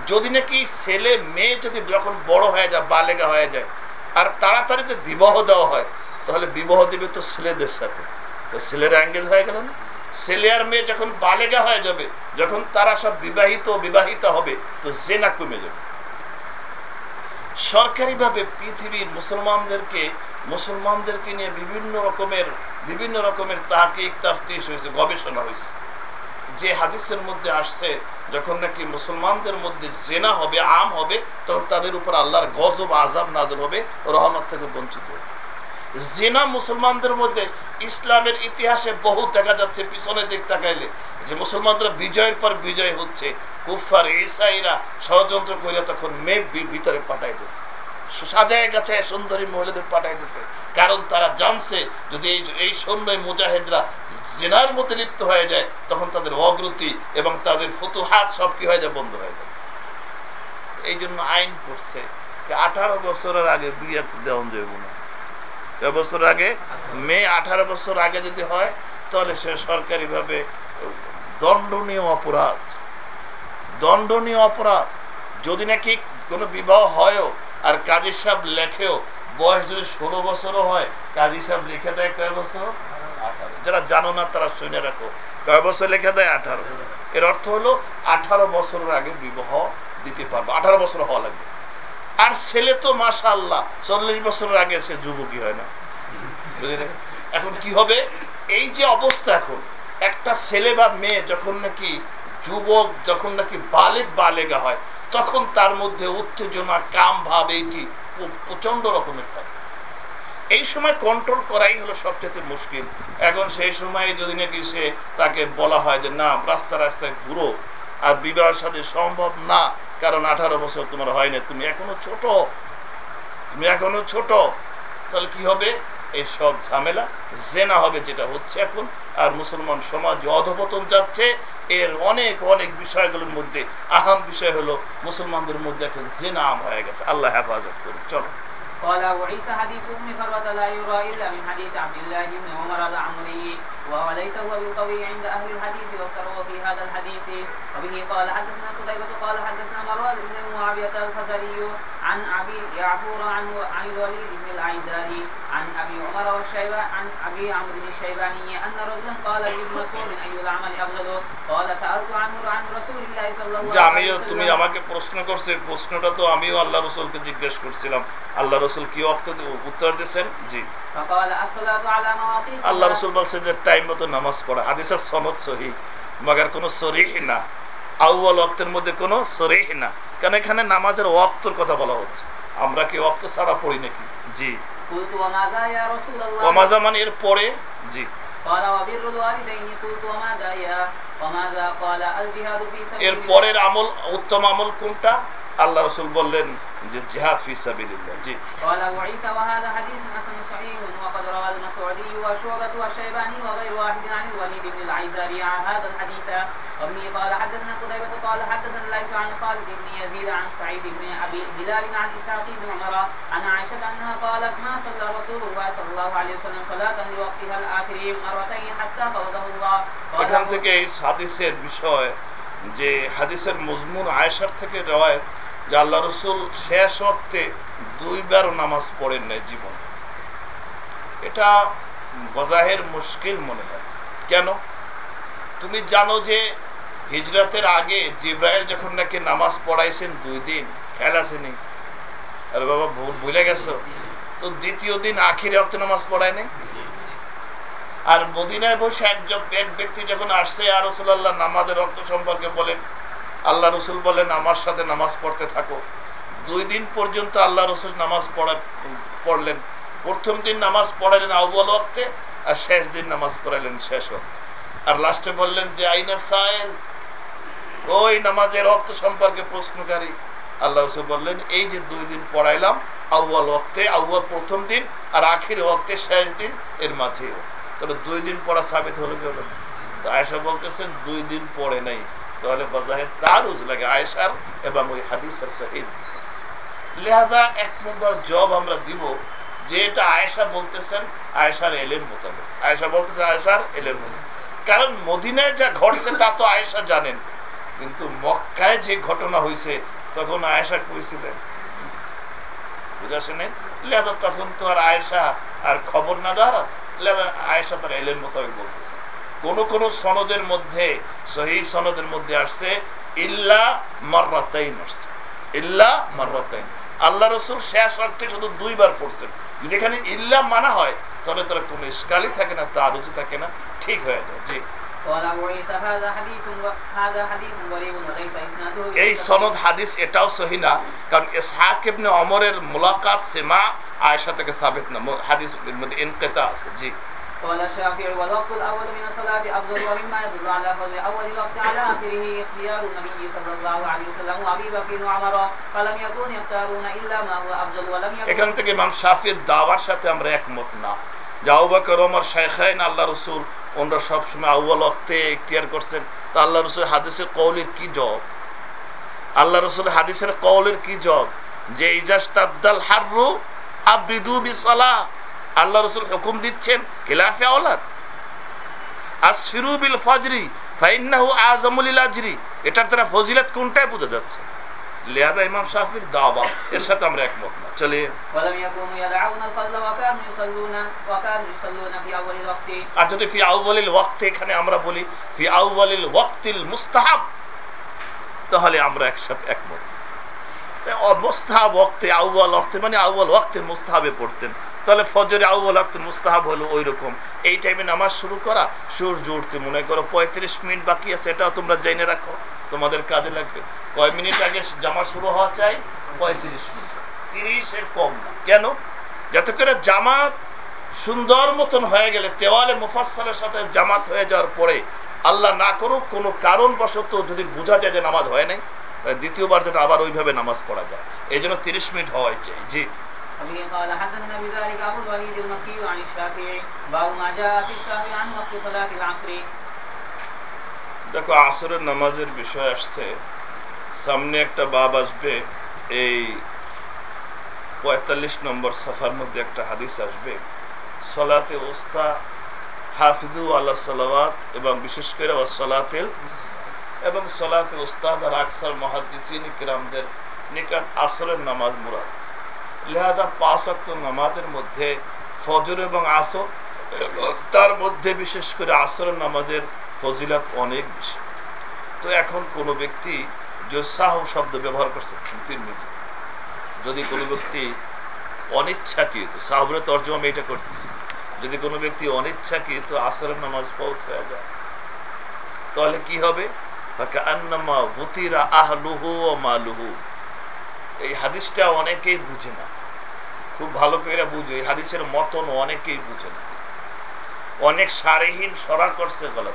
যদি নাকি ছেলে মেয়ে যদি যখন বড় হয়ে যায়, বালেগা হয়ে যায়, আর তাড়াতাড়ি যদি বিবাহ দেওয়া হয়, তাহলে বিবাহ দিবে তো ছেলেদের সাথে। তো ছেলেরা এঙ্গেজ হয়ে গেল না? ছেলে আর মেয়ে যখন বালেগা হয়ে যাবে, যখন তারা সব বিবাহিত বিবাহিত হবে, তো জেনা কমে যাবে। সরকারিভাবে পৃথিবীর মুসলমানদেরকে মুসলমানদেরকে নিয়ে বিভিন্ন রকমের বিভিন্ন রকমের তাহকিক, তাফতিশ হয়েছে, গবেষণা হয়েছে। যে হাদিসের মধ্যে আসছে, যখন নাকি মুসলমানদের মধ্যে জেনা হবে, আম হবে, তখন তাদের উপর আল্লাহর গজব আজাব নাজর হবে, রহমত থেকে বঞ্চিত হবে জেনা মুসলমানদের মধ্যে ইসলামের ইতিহাসে বহু দেখা যাচ্ছে, পিছনে দিক তাকাইলে। যে মুসলমানরা বিজয়ের পর বিজয় হচ্ছে কুফার ইসাইরা ষড়যন্ত্র করে তখন মেঘ ভিতরে পাঠাই দিয়েছে সাজায় গেছে, সুন্দরী মহিলাদের পাঠাই দিয়েছে কারণ তারা জানছে, যদি এই এই সৈন্য মুজাহিদরা জেনার মধ্যে লিপ্ত হয়ে যায়, তখন তাদের অগ্রতি এবং তাদের ফতুহাত সব কি হয়ে যায়, বন্ধ হয়ে যায়। এই জন্য আইন করছে আঠারো বছরের আগে বিয়ে দেওয়া যাবে না। বছর আগে, মে আঠারো বছর আগে যদি হয়, তাহলে সে সরকারিভাবে দণ্ডনীয় অপরাধ। দণ্ডনীয় অপরাধ। যদি নাকি কোনো বিবাহ হয়ও আর কাজী সাহেব লেখেও, বয়স যদি ষোলো বছরও হয়, কাজী সাহেব লিখে দেয় কয় বছর? যারা জানো না, তারা শুনে রাখো। কয় বছর লিখে দেয়? আঠারো। এর অর্থ হলো, আঠারো বছরের আগে বিবাহ দিতে পারব। আঠারো বছর হওয়া লাগবে। আর ছেলে তো মাসা আল্লাহ চল্লিশ বছরের আগে সে যুবকই হয় না? এখন কি হবে? এই যে অবস্থা এখন, একটা ছেলে বা মেয়ে যখন নাকি যুবক যখন নাকি বালেক বালেগা হয়, তখন তার মধ্যে উত্তেজনা, কাম ভাব এইটি প্র- প্রচণ্ড রকমের থাকে। এই সময় কন্ট্রোল করাই হলো সবচেয়ে মুশকিল। এখন সেই সময় যদি নাকি সে তাকে বলা হয় যে, না, রাস্তা রাস্তায় ঘুরো, আর বিবাহের সাথে সম্ভব না, কারণ আঠারো বছর তোমার হয় না তুমি এখনও ছোট, তুমি এখনও ছোট, তাহলে কি হবে? এই সব ঝামেলা। জেনা হবে যেটা হচ্ছে এখন। আর মুসলমান সমাজ অধপতন যাচ্ছে। এর অনেক অনেক বিষয়গুলোর মধ্যে আহাম বিষয় হলো, মুসলমানদের মধ্যে একটা জেনা আম হয়ে গেছে। আল্লাহ হেফাজত করুক। চলো। قال أبو عيسى حديث أم فروة لا يرى إلا من حديث عبد الله بن عمر العمري وهو ليس هو بالقوي عند أهل الحديث وافتروا في هذا الحديث وبه قال حدثنا قتيبة قال حدثنا مروان بن معاوية الفزاري عن أبي يعفور عن عن الوليد بن العيزاري عن أبي عمر والشيبة عن أبي عمرو الشيباني أن رجلا قال لابن مسعود أي العمل أبغض قال سألت عنه عن رسول الله صلى الله যে عليه আমিও তুমি وسلم আমাকে প্রশ্ন করছো এই প্রশ্নটা তো আমিও আল্লাহ রসুলকে জিজ্ঞেস করছিলাম আল্লাহ রসুল কি অর্থ উত্তর দিয়েছেন? জি। আল্লাহ রসুল বলছেন যে টাইম মতো নামাজ পড়া। হাদিসের সনদ সহি মগার কোন সরিহ না। আউ্বাল অক্তের মধ্যে কোনো সরিহ না। কারণ এখানে নামাজের অক্তর কথা বলা হচ্ছে? আমরা কি অক্ত ছাড়া পড়ি নাকি? জি। ওমাজা মানে এর পরে? জি। এর পরের আমল উত্তম আমল কোনটা? আল্লাহ রসুল বললেন যে জিহাদ ফি সাবিলিল্লাহ জি قال أبو عيسى وهذا حديث حسن صحيح وقد روى المسعودي وشعبة والشيباني وغير واحد عن الوليد بن العيزاري عن هذا الحديث وبه قال حدثنا قتيبة قال حدثنا ليس عن خالد بن يزيد عن سعيد بن أبي هلال عن إسحاق بن عمر عن عائشة أنها قالت ما صلى رسول الله صلى الله عليه وسلم صلاة لوقتها الآخر مرتين حتى قبضه الله قال এখান أبو- থেকে এই হাদিসের বিষয় যে হাদিসের মজমুন আয়েশার থেকে রয়েছে যে আল্লাহ রসুল শেষ অর্থে দুইবার নামাজ পড়েন নাই জীবন। এটা বজাহের মুশকিল মনে হয়। কেন? তুমি জানো যে হিজরতের আগে জিব্রাইল যখন নাকি নামাজ পড়াইছেন দুই দিন, খেয়াল আসেনি আরে বাবা, ভুল ভুলে গেছো? তো দ্বিতীয় দিন আখিরে অক্ত নামাজ পড়ায় নাই? আর মদিনায় বসে একজন এক ব্যক্তি যখন আসছে আর রসুল্লাহ নামাজের রক্ত সম্পর্কে বলেন আল্লাহ রসুল বলেন, আমার সাথে নামাজ পড়তে থাকো। দুই দিন পর্যন্ত আল্লাহ রসুল নামাজ পড়া পড়লেন। প্রথম দিন নামাজ পড়ালেন আউ্বল ওক্তে আর শেষ দিন নামাজ পড়ালেন শেষ ওক্তে আর লাস্টে বললেন যে আইনা সাহেল ওই নামাজের অর্থ সম্পর্কে প্রশ্নকারী আল্লাহ রসুল বললেন, এই যে দুই দিন পড়াইলাম আউ্বাল ওক্তে আউ্বাল প্রথম দিন আর আখির ওক্তে শেষ দিন, এর মাঝেও। তাহলে দুই দিন পড়া সাবিত হলো কি হলো তো আয়সা বলতেছেন, দুই দিন পড়ে নাই। তাহলে বাজারে তার উজ লাগে আয়সার এবং ওই হাদিসের সহিদ লেহাদা এক নম্বর জব আমরা দিব যে এটা আয়েশা বলতেছেন, আয়েশার এলেম মোতাবেক। আয়েশা বলতেছে আয়েশার এলেম মোতাবেক। কারণ মদিনায় যা ঘটছে, তা তো আয়েশা জানেন। কিন্তু মক্কায় যে ঘটনা হয়েছে তখন আয়েশা কইছিলেন। বুঝাছে নেই? লেদা তখন তো আর আয়েশা আর খবর না দাঁড়া লেদা আয়েশা তার এলেম মোতাবেক বলতেছে। কোন কোন সনদের মধ্যে সহি সনদের মধ্যে আসছে ইল্লা মার্রাতাইন আসছে। ইল্লা মার্রাতাইন। আল্লাহ রসুল শেষ অর্থে শুধু দুইবার পড়ছেন। যদি এখানে ইল্লা মানা হয় তাহলে তারা কোনো ইস্কালি থাকে না তা আরজি থাকে না ঠিক হয়ে যায়। জি। এই সনদ হাদিস এটাও সহি না কারণ ইসহাক অমরের মুলাকাত সেমা আয়েশা থেকে সাবেত না হাদিস মধ্যে ইনকেতা আছে। জি। قال الشافعي والوقت الأول من الصلاة أفضل ومما يدل على فضل أول الوقت على آخره اختيار النبي صلى الله عليه وسلم وأبي بكر وعمر فلم يكن يختارون إلا ما هو أفضل ولم এখান يكن থেকে ইমাম শাফির দাওয়ার সাথে আমরা একমত না যে আবু বকর ওমর শাইখাইন আল্লাহ রসুল ওনারা সবসময় আউ্বাল অক্তে ইখতিয়ার করছেন তা আল্লাহ রসুল হাদিসের কৌলের কি জব আল্লাহ রসুল হাদিসের কৌলের কি জব যে ইজাজ তাদ্দাল হাররু আবৃদু বিসলা আল্লাহ রসুল হুকুম দিচ্ছেন আওলাদ। ফজরি ফাইন্নাহু আজমুল আজরি। এটার দ্বারা ফজিলত কোনটাই বোঝা যাচ্ছে? ইমাম শাফির দাওয়া এর সাথে আমরা একমত না। চলে। আর যদি ফি ওয়াক্তে এখানে আমরা বলি ফি আউবালিল ওয়াক্তিল মুস্তাহাব তাহলে আমরা একসাথে একমত। মুস্তাহাব ওয়াক্তে আউ্বাল ওয়াক্তে মানে আউ্বাল ওয়াক্তে মুস্তাহাবে পড়তেন। তাহলে ফজরে আউ্বাল ওয়াক্তে মুস্তাহাব হলো ওই রকম এই টাইমে নামাজ শুরু করা, সূর্য উঠতে মনে করো পঁয়ত্রিশ মিনিট বাকি আছে, এটাও তোমরা জেনে রাখো, তোমাদের কাজে লাগবে। কয় মিনিট আগে জামা শুরু হওয়া চাই? পঁয়ত্রিশ মিনিট। তিরিশের কম না। কেন? যাতে করে জামাত সুন্দর মতন হয়ে গেলে, তেওয়ালে মুফাসসালের সাথে জামাত হয়ে যাওয়ার পরে আল্লাহ না করুক, কোনো কারণবশত যদি বোঝা যায় যে নামাজ হয় নাই। দ্বিতীয়বার যেন আবার ওইভাবে নামাজ পড়া যায় এই জন্য তিরিশ মিনিট হওয়াই চাই জি وبه قال حدثنا بذلك أبو الوليد المكي عن الشافعي باب ما جاء في السهو عن وقت صلاة العصر দেখো আসরের নামাজের বিষয় আসছে সামনে একটা বাব আসবে এই পঁয়তাল্লিশ নম্বর সাফার মধ্যে একটা হাদিস আসবে সলাতে ওস্তা হাফিজু আল্লাহ সালাওয়াত এবং বিশেষ করে সলাতেল এবং সলাতে ওস্তাদ আর আকসার মহাদিসিন কিরামদের নিকট আসরের নামাজ মুরাদ। লেহাদা পাঁচক্ত নামাজের মধ্যে ফজর এবং আসর তার মধ্যে বিশেষ করে আসরের নামাজের ফজিলাত অনেক বেশি। তো এখন কোনো ব্যক্তি যে সাহ শব্দ ব্যবহার করছে, তিরমিজি। যদি কোনো ব্যক্তি অনিচ্ছাকৃত, সাহবের তর্জমা আমি এটা করতেছি, যদি কোনো ব্যক্তি অনিচ্ছাকৃত আসরের নামাজ পৌঁছ হয়ে যায়, তাহলে কি হবে? আহলুহু মালুহু। এই হাদিসটা অনেকেই বুঝে না। খুব ভালো করে বুঝে, এই হাদিসের মতন অনেকেই বুঝে না। অনেক সারেহীন সরা করছে গলত।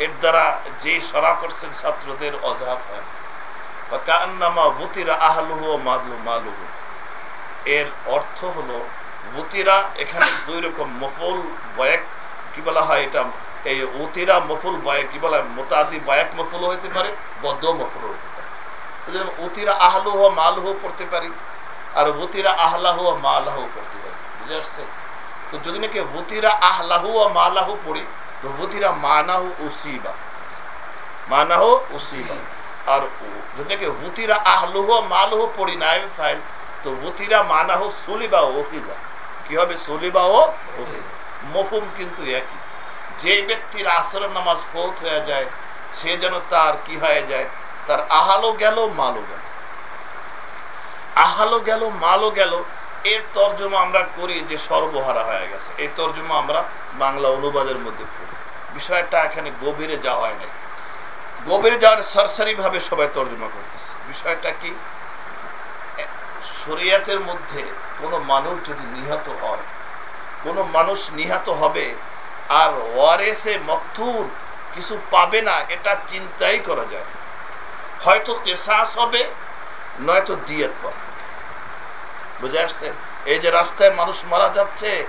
এর দ্বারা যে সরা করছেন ছাত্রদের অজাহাত হয় না। এর অর্থ হলো, বুতিরা এখানে দুই রকম মফুল বয়াক, কি বলা হয় এটা? এই উতিরা মফুল বয়াক কি বলে, মোতাদি বয়াক মফুল হইতে পারে বদ্ধ মফুল হইতে পারে। উতিরা আহলুহ মালুহ পড়তে পারি, আর উতিরা আহলাহ মালাহ পড়তে পারি। বুঝে আসছে? তো যদি নাকি উতিরা আহলাহু ও মালাহু পড়ি, তো উতিরা মানাহু উসিবা। মানাহু উসিবা। আর যদি নাকি উতিরা আহলুহ মালুহ পড়ি নাই ফাইল, তো উতিরা মানাহু সুলিবা ও ওকিজা কি হবে? সুলিবা ও ওকিজা মফুম কিন্তু একই। যে ব্যক্তির আসরের নামাজ ফৌত হয়ে যায়, সে যেন তার কি হয়ে যায়? তার আহালো গেল, মালও গেল। আহালো গেল, মালও গেল। এর তর্জমা আমরা করি যে সর্বহারা হয়ে গেছে। এই তর্জমা আমরা বাংলা অনুবাদের মধ্যে পড়ি। বিষয়টা এখানে গভীরে যাওয়া হয় নাই। গভীরে যাওয়ার সরসারি ভাবে সবাই তর্জমা করতেছে। বিষয়টা কি? শরিয়াতের মধ্যে কোনো মানুষ যদি নিহত হয়, কোনো মানুষ নিহত হবে আর ওয়ারেসে মকথুর কিছু পাবে না, এটা চিন্তাই করা যায়। হয়তো কেসাস হবে, নয়তো দিয়েত পাবে। বুঝে আসছে? এই যে রাস্তায় মানুষ মারা যাচ্ছে,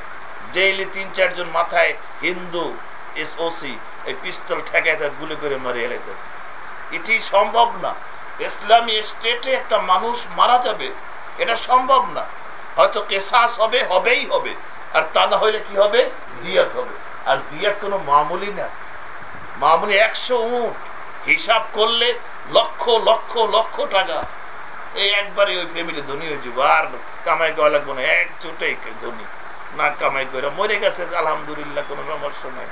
ডেইলি তিন চারজন মাথায় হিন্দু, এস ওসি এই পিস্তল ঠেকায় গুলি করে মারিয়ে এলাইতেছে এটি সম্ভব না। ইসলামী স্টেটে একটা মানুষ মারা যাবে, এটা সম্ভব না। হয়তো কেসাস হবে, হবেই হবে। আর তা না হইলে কি হবে? দিয়াত হবে। আর দিয়াত কোনো মামুলি না। মামুলি একশো উঠ হিসাব করলে লক্ষ লক্ষ লক্ষ টাকা। এই একবারে ওই ফ্যামিলি ধনী হয়েছে আর কামাই করা লাগবো না। এক চোটেই ধনী। না কামাই করে মরে গেছে, আলহামদুলিল্লাহ, কোনো সমস্যা নাই।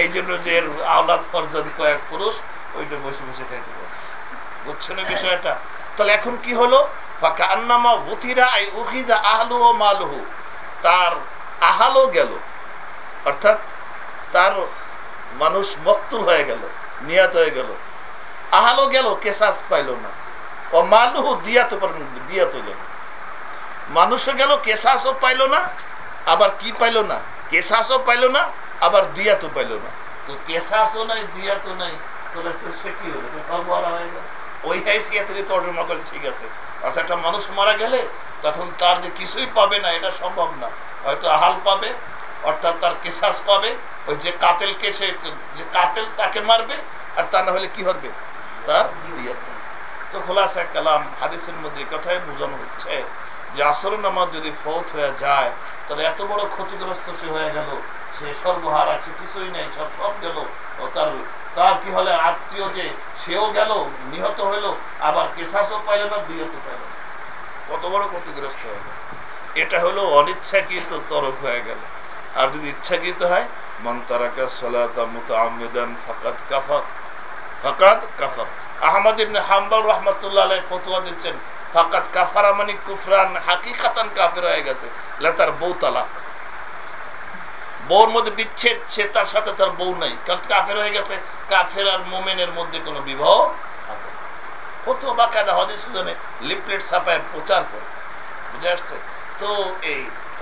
এই জন্য যে আওলাদ ফরজন কয়েক পুরুষ, ওইটা বসে বসে খাইতে পারে। বুঝছ না বিষয়টা? তাহলে এখন কি হলো? ফাঁকা আন্নামা বুথিরা আই উখিজা আহলু ও মালহু। তার আহালও গেল। অর্থাৎ তার মানুষ মক্তুল হয়ে গেল নিয়াত হয়ে গেল। আহালও গেল কেসাস পাইল না। ও মালুহু দিয়াতো দিয়াতো গেল। মানুষও গেল কেসাসও পাইল না আবার কি পাইল না? কেসাসও পাইল না আবার দিয়াতো পাইল না। তো কেসাসও নাই দিয়াতো নাই তোরা সে কি হলো? সর্বহারা হয়ে গেল। ওই হাইসিয়া থেকে তর্জমা করে ঠিক আছে। অর্থাৎ একটা মানুষ মারা গেলে তখন তার যে কিছুই পাবে না এটা সম্ভব না। হয়তো আহাল পাবে অর্থাৎ তার কেসাস পাবে, ওই যে কাতেলকে সে, যে কাতেল তাকে মারবে, আর তা না হলে কি হবে? তার তো খোলাসা কালাম হাদিসের মধ্যে কথাই বোঝানো হচ্ছে যে আসর নামাজ যদি ফৌত হয়ে যায়, তাহলে এত বড় ক্ষতিগ্রস্ত সে হয়ে গেল, সে সর্বহারা, সে কিছুই নেই, সব সব গেল। ও তার তার কি হলে? আত্মীয় যে, সেও গেল, নিহত হইল, আবার কেসাসও পাইল না দিয়ত পাইল কত বড় ক্ষতিগ্রস্ত গেল এটা হলো অনিচ্ছাকৃত তরফ হয়ে গেল। আর যদি ইচ্ছাকৃত হয়, মন তারাকা সালাতা মুতাআম্মিদান ফাকাত কাফার। ফাকাত কাফার। আহমদ ইবনে হাম্বল রহমাতুল্লাহ ফতোয়া দিচ্ছেন ফাকাত কাফারা মানে কুফরান কাফের হয়ে গেছে। বউ বউর মধ্যে বিচ্ছেদ, সে তার সাথে তার বউ নাই। কারণ কাফের হয়ে গেছে, কাফের আর মোমেনের মধ্যে কোনো বিবাহ থাকে ফতোয়া বাকায়দা হদিস লিপলেট ছাপায় প্রচার করে। বুঝে আসছে? তো এই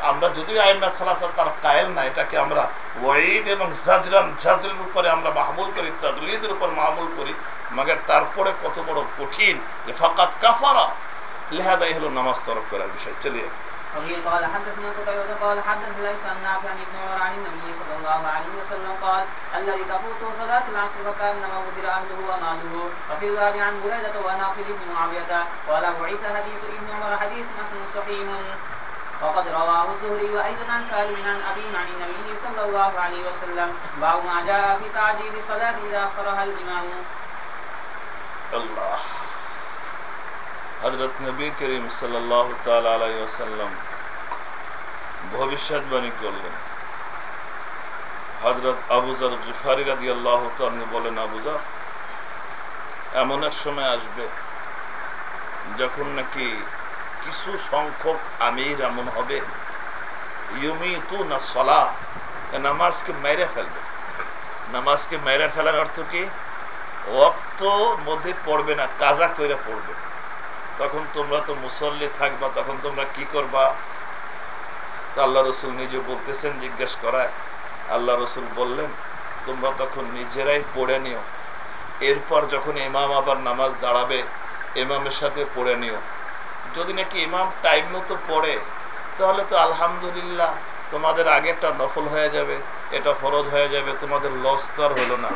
আমরা যদিও আইমা সালাসাত তার কায়েল না এটাকে আমরা ওয়াইদ এবং জাজরান জাজরের উপরে আমরা মাহমুল করি তাগলিদের উপর মাহমুল করি মাগের তারপরে কত বড় কঠিন যে ফাকাত কাফারা লেহাদাই হলো নামাজ তরফ করার বিষয় চলিয়ে وبه قال حدثنا قتيبة قال حدث ليس عن نافع عن ابن عمر عن النبي صلى الله عليه وسلم قال الذي تفوت صلاة العصر فكأنما وتر أهله وماله وفي الباب عن بريدة ونافل بن معاوية قال أبو عيسى حديث ابن عمر حديث حسن صحيح وقد رواه الزهري أيضا عن سالم عن أبي عن النبي صلى الله عليه وسلم باب ما جاء في تعجيل الصلاة إذا أخرها الإمام আল্লাহ হজরত নবী করিম সাল্লাহ তালাম ভবিষ্যৎবাণী করলেন হজরত আবুজার গিফারি রাদি আল্লাহ বলেন আবুজার এমন এক সময় আসবে যখন নাকি কিছু সংখ্যক আমির এমন হবে না সলা নামাজকে মেরে ফেলবে। নামাজকে মেরে ফেলার অর্থ কি? ওক্ত মধ্যে পড়বে না, কাজা করে পড়বে। তখন তোমরা তো মুসল্লি থাকবা, তখন তোমরা কি করবা? আল্লাহ রসুল নিজে বলতেছেন, জিজ্ঞেস করায়। আল্লাহ রসুল বললেন, তোমরা তখন নিজেরাই পড়ে নিও। এরপর যখন ইমাম আবার নামাজ দাঁড়াবে, ইমামের সাথে পড়ে নিও। যদি নাকি ইমাম টাইম মতো পড়ে, তাহলে তো আলহামদুলিল্লাহ তোমাদের আগে একটা নফল হয়ে যাবে, এটা ফরজ হয়ে যাবে, তোমাদের লস তো আর হলো না।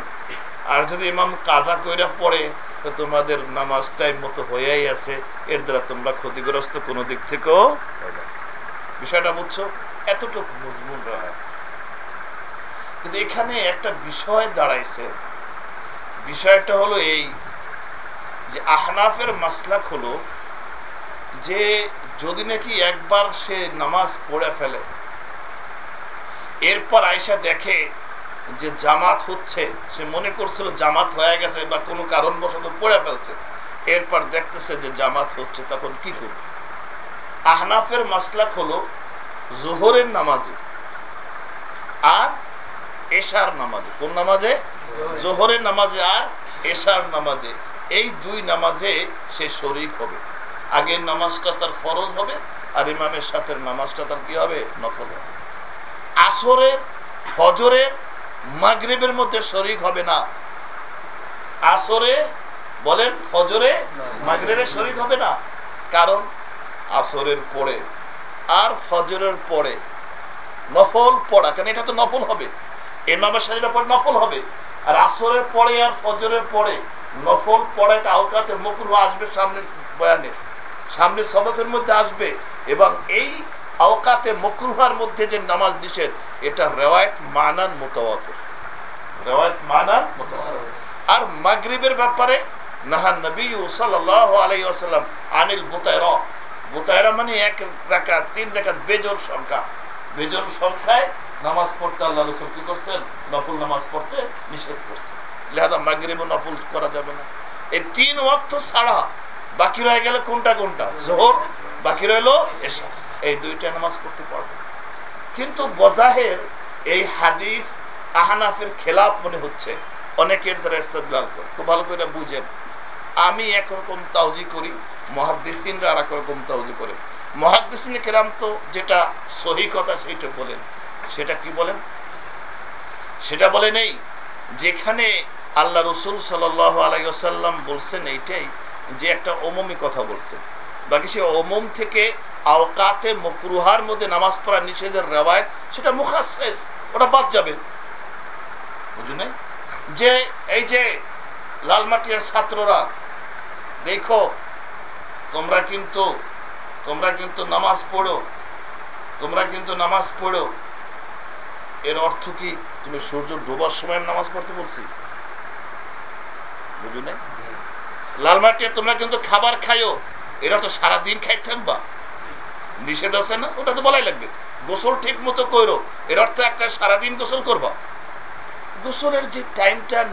আর যদি ইমাম কাজা কইরা পড়ে, তো তোমাদের নামাজ টাইম মতো হয়েই আছে, এর দ্বারা তোমরা ক্ষতিগ্রস্ত কোনো দিক থেকেও। বিষয়টা বুঝছ? এতটুকু মজমুন কিন্তু এখানে একটা বিষয় দাঁড়াইছে। বিষয়টা হলো এই যে আহনাফের মাসলাক হলো যে যদি নাকি একবার সে নামাজ পড়ে ফেলে এরপর আয়সা দেখে যে জামাত হচ্ছে সে মনে করছিল জামাত হয়ে গেছে বা কোনো কারণবশত পড়ে ফেলছে এরপর দেখতেছে যে জামাত হচ্ছে তখন কি করবে? আহনাফের মাসলাক হলো জোহরের নামাজে আর এশার নামাজে। কোন নামাজে? জোহরের নামাজে আর এশার নামাজে। এই দুই নামাজে সে শরিক হবে। আগের নামাজটা তার ফরজ হবে, আর ইমামের সাথে নামাজটা তার কি হবে? নফল হবে। আসরের, ফজরের, মাগরিবের মধ্যে শরিক হবে না। আসরে বলেন ফজরে, মাগরিবের শরিক হবে না। কারণ আসরের পরে আর ফজরের পরে নফল পড়া, কেন এটা তো নফল হবে। ইমামের সাথে পরে নফল হবে। আর আসরের পরে আর ফজরের পরে নফল পড়া এটা আওকাতে মকুর আসবে সামনের বয়ানে। সামনের সবকের মধ্যে আসবে এবং এই আওকাতে মকরুহার মধ্যে যে নামাজ নিষেধ, এটা রেওয়ায়ত মানান মোতাওয়াতের রেওয়ায়ত মানান আর মাগরিবের ব্যাপারে নাহান নবী সাল্লাল্লাহু আলাইহি ওয়াসাল্লাম আনিল বুতায়রা। বুতায়রা মানে এক রাকাত, তিন রাকাত বেজোর সংখ্যা। বেজোর সংখ্যায় নামাজ পড়তে আল্লাহ রসুল কি করছেন? নফল নামাজ পড়তে নিষেধ করছেন। লেহাদা মাগরিব নফল করা যাবে না। এই তিন ওয়াক্ত ছাড়া বাকি রয়ে গেলে কোনটা কোনটা? জোহর। বাকি রইল এসা এই দুইটা নামাজ পড়তে পারবে। কিন্তু বজাহের এই হাদিস আহানাফের খেলাফ মনে হচ্ছে। অনেকের দ্বারা ইস্তেদলাল করে। খুব ভালো করে বুঝেন। আমি একরকম তাওজি করি মহাদ্দিসিনরা আর একরকম তাওজি করে। মহাদ্দিসিন কেরাম তো যেটা সহি কথা সেইটা বলেন। সেটা কি বলেন? সেটা বলে নেই। যেখানে আল্লাহ রসুল সাল আলাইসাল্লাম বলছেন এইটাই যে একটা অমমি কথা বলছে। বাকি সে অমম থেকে আওকাতে মকরুহার মধ্যে নামাজ পড়া নিষেধের রেওয়ায় সেটা মুখাশেষ ওটা বাদ যাবে। বুঝুন যে, এই যে লালমাটিয়ার ছাত্ররা, দেখো, তোমরা কিন্তু তোমরা কিন্তু নামাজ পড়ো, তোমরা কিন্তু নামাজ পড়ো। এর অর্থ কি? তুমি সূর্য ডোবার সময় নামাজ পড়তে বলছি। বুঝু নাই লালমাটিয়া তোমরা কিন্তু খাবার খাইও। এরা তো সারাদিন খাই থাকবা। নিষেধ আছে না? ওটা তো বলাই লাগবে। গোসল ঠিক মতো করো। এর অর্থ একটা সারাদিন গোসল করবা। গোসলের যে টাইমটা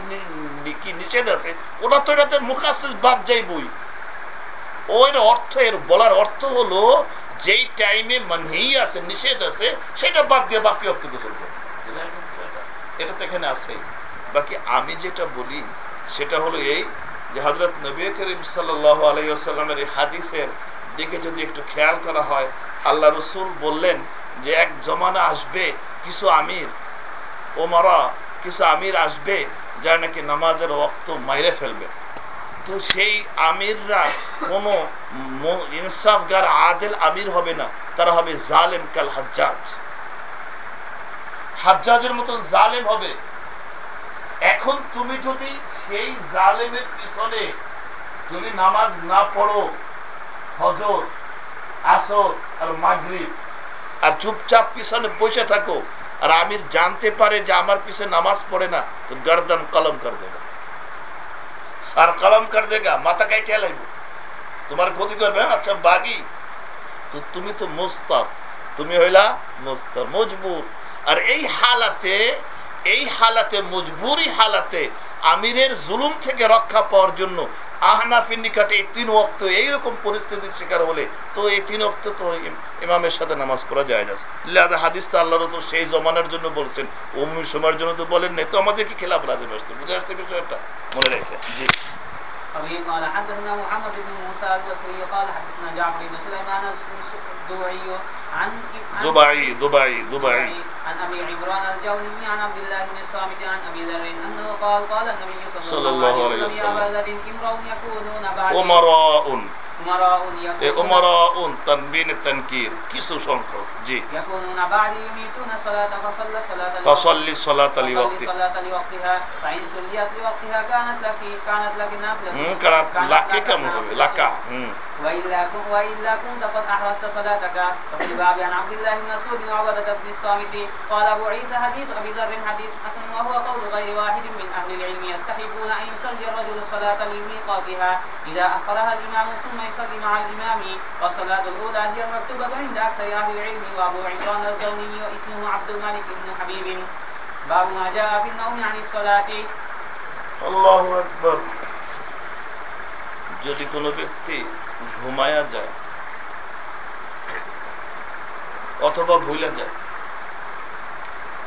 কি নিষেধ আছে, ওটা তো এটাতে মুখাশেষ বাদ যাই বই ওর অর্থ, এর বলার অর্থ হলো, যেই টাইমে মানহি আছে, নিষেধ আছে, সেটা বাদ দিয়ে বাকি অর্থ গোসল করো। এটা তো এখানে আছে। বাকি আমি যেটা বলি, সেটা হলো এই যে হজরত নবী করিম সাল্লাহ আলাইসাল্লামের এই হাদিসের দিকে যদি একটু খেয়াল করা হয়, আল্লাহ রসুল বললেন যে এক জমানা আসবে, কিছু আমির ওমারা কিছু আমির আসবে, যারা নাকি নামাজের রক্ত মাইরে ফেলবে। তো সেই আমিররা কোনো ইনসাফগার, আদেল আমির হবে না, তারা হবে জালেম কাল হাজ্জাজ। হাজ্জাজের মতন জালেম হবে এখন তুমি যদি সেই জালেমের পিছনে যদি নামাজ না পড়ো, হজর, আসর আর মাগরিব, আর চুপচাপ পিছনে বসে থাকো, আর আমির জানতে পারে যে আমার পিছনে নামাজ পড়ে না, তো গর্দন কলম কর দেবে? সার কলম কর দেগা? মাথা কাইটে লাগবে। তোমার ক্ষতি করবে আচ্ছা বাগি তো তুমি তো মোস্তাব তুমি হইলা মোস্তাব মজবুত। আর এই হালাতে এই হালাতে, মজবুরি হালাতে আমিরের জুলুম থেকে রক্ষা পাওয়ার জন্য আহনাফির নিকটে এই তিন অক্ত এইরকম পরিস্থিতির শিকার হলে তো এই তিন অক্ত তো ইমামের সাথে নামাজ পড়া যায় না। লাদা হাদিস তো আল্লাহ রসুল সেই জমানার জন্য বলছেন। অমনি সময়ের জন্য তো বলেন নাই, তো আমাদের কি খেলাফ রাজে আসছে বুঝে আসছে বিষয়টা? মনে রেখে। জি। الطبيب قال حدثنا محمد بن موسى البصري. قال حدثنا جعفر بن سليمان الزبعي عن زبعي زبعي زبعي. عن أبي عمران الجوني عن عبد الله بن الصامت عن أبي ذر أنه قال قال النبي صلى, الله عليه وسلم يا ابا ذر امرؤ يكونون بعد أمراء. এ يكونون ওমারাউন তানবিন তানকির কিছু সংখ্যক জি يكونون بعد يميتون الصلاة فصلى صلاة فصلي الصلاة فصلي لوقتها. صلاة لوقتها فإن صليت لوقتها كانت لك كانت لك نافلة হুম কারণ كانت লাকে لك কেমন হবে نافلة. লাকা হুম وإلا كن وإلا كنت قد أحرزت صلاتك وفي الباب عن عبد الله بن مسعود وعبدة بن الصامت قال أبو عيسى حديث أبي ذر حديث حسن وهو قول غير واحد من أهل العلم يستحبون أن يصلي الرجل الصلاة لميقاتها إذا أخرها الإمام ثم يصلي مع الإمام والصلاة الأولى هي المكتوبة عند أكثر أهل العلم وأبو عمران الجوني واسمه عبد الملك بن حبيب باب ما جاء في النوم عن الصلاة আল্লাহ আকবর যদি কোনো ব্যক্তি ঘুমায়া যায় অথবা ভুলে যায়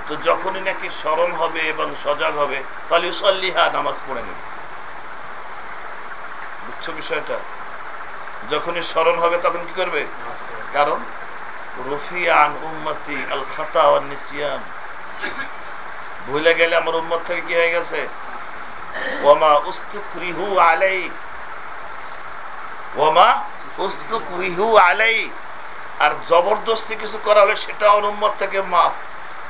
তো যখনই নাকি স্মরণ হবে এবং সজাগ হবে তাহলে সল্লিহা নামাজ পড়ে নেবে বুঝছো বিষয়টা যখনই স্মরণ হবে তখন কি করবে? কারণ রফিয়ান উম্মতি আল খাতা নিসিয়ান। ভুলে গেলে আমার উম্মত থেকে কি হয়ে গেছে? ওমা আলাই। ওমা আলাই। আর জবরদস্তি কিছু করা হলে সেটা অনুম্মত থেকে মাফ।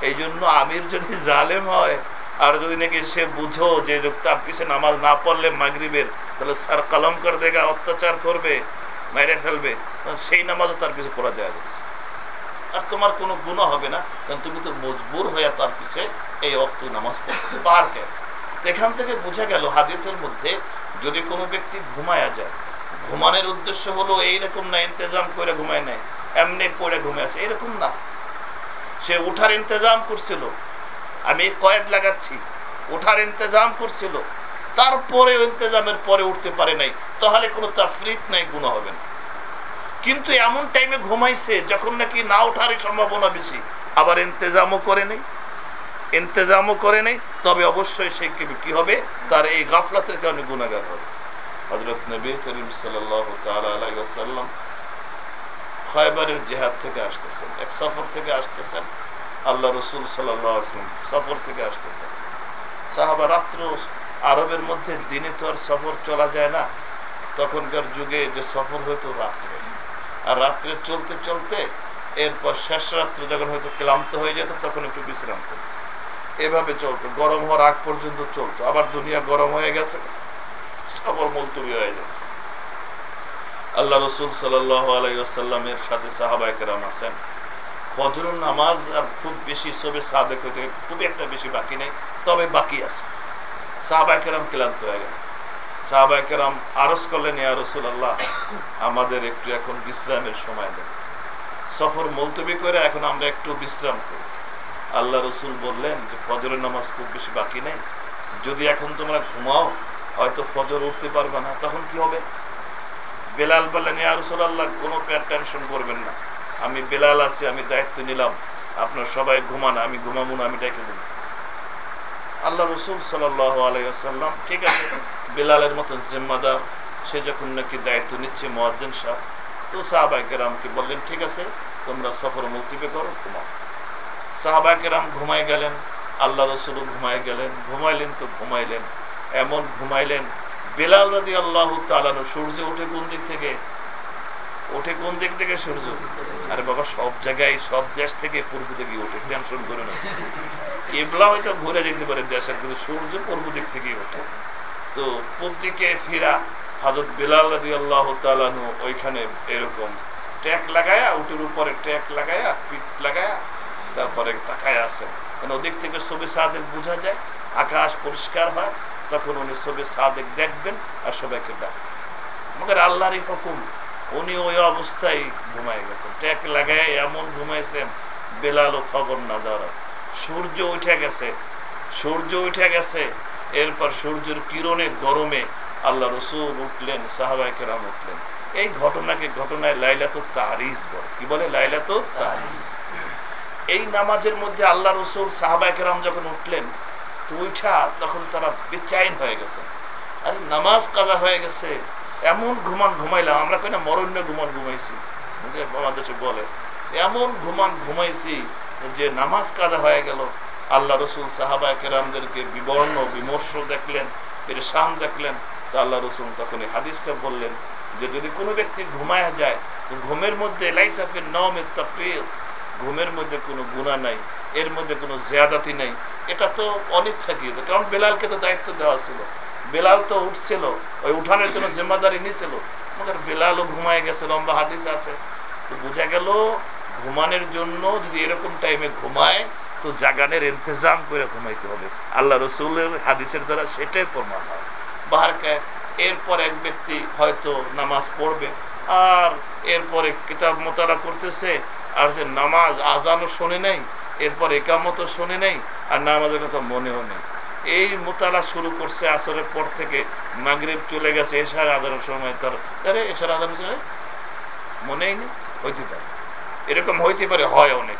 এই জন্য আমির যদি জালেম হয় আর যদি নাকি সে বুঝো যে তার পিছে নামাজ না পড়লে মাগরিবের, তাহলে স্যার কলম করে দেগা অত্যাচার করবে, মেরে ফেলবে সেই নামাজও তার পিছে পড়া যায় আর তোমার কোনো গুণা হবে না, কারণ তুমি তো মজবুর হয়ে তার পিছে এই অক্ত নামাজ পড়তে পারবে এখান থেকে বোঝা গেল হাদিসের মধ্যে যদি কোনো ব্যক্তি ঘুমায়া যায়, ঘুমানোর উদ্দেশ্য হলো এইরকম না, ইন্তজাম করে ঘুমায় নেয় এমনি পড়ে ঘুমে আছে, এরকম না। সে উঠার ইন্তজাম করছিল আমি কয়েদ লাগাচ্ছি। উঠার ইন্তজাম করছিল। তারপরে ইন্তজামের পরে উঠতে পারে নাই। তাহলে কোনো তাফরিক নাই গুণ হবে না। কিন্তু এমন টাইমে ঘুমাইছে যখন নাকি না ওঠারই সম্ভাবনা বেশি। আবার ইন্তজামও করে নেই। ইন্তজামও করে নেই। তবে অবশ্যই সে কি হবে? তার এই গাফলাতের কারণে গুণাগার হবে। হজরত নবী করিম সাল্লাম খয়বারের জেহাদ থেকে আসতেছেন, এক সফর থেকে আসতেছেন। আল্লাহ রসুল সাল্লাম সফর থেকে আসতেছে। সাহাবা রাত্র আরবের মধ্যে দিনে তো আর সফর চলা যায় না। তখনকার যুগে যে সফর হইতো রাত্রে। আর রাত্রে চলতে চলতে এরপর শেষ রাত্রে যখন হয়তো ক্লান্ত হয়ে যেত, তখন একটু বিশ্রাম করত। এভাবে চলতো। গরম হওয়ার আগ পর্যন্ত চলতো। আবার দুনিয়া গরম হয়ে গেছে। সফর মুলতবি হয়ে যায় আল্লাহ রসুল সাল্লাহ সাল্লামের সাথে সাহাবাই কেরাম আছেন। ফজরুল নামাজ আর খুব বেশি সবে সাদেক হইতে খুব একটা বেশি বাকি নেই, তবে বাকি আছে। সাহাবাই কেরাম ক্লান্ত হয়ে গেল। সাহাবাই কেরাম আরস করলেন, ইয়া রসুল আল্লাহ আমাদের একটু এখন বিশ্রামের সময় দেন সফর মুলতবি করে এখন আমরা একটু বিশ্রাম করি। আল্লাহ রসুল বললেন যে, ফজরের নামাজ খুব বেশি বাকি নেই। যদি এখন তোমরা ঘুমাও, হয়তো ফজর উঠতে পারবে না। তখন কি হবে? বেলাল বললেন, ইয়া রসুল আল্লাহ কোনো প্যার টেনশন করবেন না। আমি বেলাল আছি, আমি দায়িত্ব নিলাম। আপনার সবাই ঘুমান, আমি ঘুমাবো না, আমি ডেকে দেবো। আল্লাহ রসুল সাল্লাম ঠিক আছে, বেলালের মতন জিম্মাদার, সে যখন নাকি দায়িত্ব নিচ্ছে মোয়াজ্জেন সাহ তো সাহাবাইকেরামকে বললেন, ঠিক আছে, তোমরা সফর মুক্তিবে করো, ঘুমাও। সাহাবাইকেরাম ঘুমাই গেলেন, আল্লাহ রসুল ঘুমাই গেলেন, ঘুমাইলেন তো ঘুমাইলেন, এমন ঘুমাইলেন, বেলাল রাদি আল্লাহ তালানো সূর্য উঠে কোন দিক থেকে? ওঠে কোন দিক থেকে? সূর্য। আরে বাবা, সব জায়গায়, সব দেশ থেকে পূর্ব দিকে ওঠে টেনশন করে না। কেবলা হয়তো ঘুরে যেতে পারে দেশের, কিন্তু সূর্য পূর্ব দিক থেকেই ওঠে। তো পূর্ব দিকে ফিরা। হাজরত বেলাল রাদি আল্লাহ তালানু ওইখানে এরকম ট্যাক লাগায়া, উটের উপরে ট্যাক লাগায়া, পিঠ লাগায়া, তারপরে তাকায় আসেন মানে ওদিক থেকে ছবি সাদেক বোঝা যায়, আকাশ পরিষ্কার হয়, তখন উনি ছবি সাদেক দেখবেন আর সবাইকে ডাকবেন। মগর আল্লাহরই হুকুম উনি ওই অবস্থায় ঘুমাই গেছেন ট্যাক লাগায় এমন ঘুমাইছেন বেলালও খবর না দেওয়ার। সূর্য উঠে গেছে। সূর্য উঠে গেছে। এরপর সূর্যের কিরণে গরমে আল্লাহ রসুল উঠলেন সাহাবাই কেরাম উঠলেন। এই ঘটনাকে ঘটনায় লাইলাত তারিজ বলে। কি বলে লাইলাত তারিজ এই নামাজের মধ্যে আল্লাহ রসুল সাহাবাই কেরাম যখন উঠলেন উঠা তখন তারা বেচাইন হয়ে গেছে। আরে নামাজ কাজা হয়ে গেছে। এমন ঘুমান ঘুমাইলাম, আমরা কই না মরণ্য ঘুমান ঘুমাইছি। বাংলাদেশে বলে, এমন ঘুমান ঘুমাইছি যে নামাজ কাজা হয়ে গেল। আল্লাহ রসুল সাহাবা কেরামদেরকে বিবর্ণ, বিমর্ষ দেখলেন, পেরেশান দেখলেন। তো আল্লাহ রসুল তখন এই হাদিসটা বললেন যে, যদি কোনো ব্যক্তি ঘুমায় যায়, তো ঘুমের মধ্যে লাইসাফের নমের তফরিয়ত ঘুমের মধ্যে কোনো গুণা নাই, এর মধ্যে কোনো জিয়াদাতি নাই। এটা তো অনিচ্ছা অনিচ্ছাকৃত, কারণ বেলালকে তো দায়িত্ব দেওয়া ছিল। বেলাল তো উঠছিল, ওই উঠানের জন্য জিম্মাদারি নিছিল। মগর বেলালও ঘুমায় গেছে, লম্বা হাদিস আছে। তো বোঝা গেল, ঘুমানোর জন্য যদি এরকম টাইমে ঘুমায়, তো জাগানের ইন্তজাম করে ঘুমাইতে হবে। আল্লাহ রসুলের হাদিসের দ্বারা সেটাই প্রমাণ হয়। বাহারকে এরপর এক ব্যক্তি হয়তো নামাজ পড়বে, আর এরপরে কিতাব মোতারা করতেছে, আর যে নামাজ আজানও শোনে নাই, এরপর একামতো শোনে নাই, আর নামাজের কথা মনেও নেই। এই মোতালা শুরু করছে আসরের পর থেকে। মাগরীব চলে গেছে, এশার আদানের সময় তার আরে, এশার আদান মনেই নেই। হইতে পারে। এরকম হইতে পারে, হয় অনেক।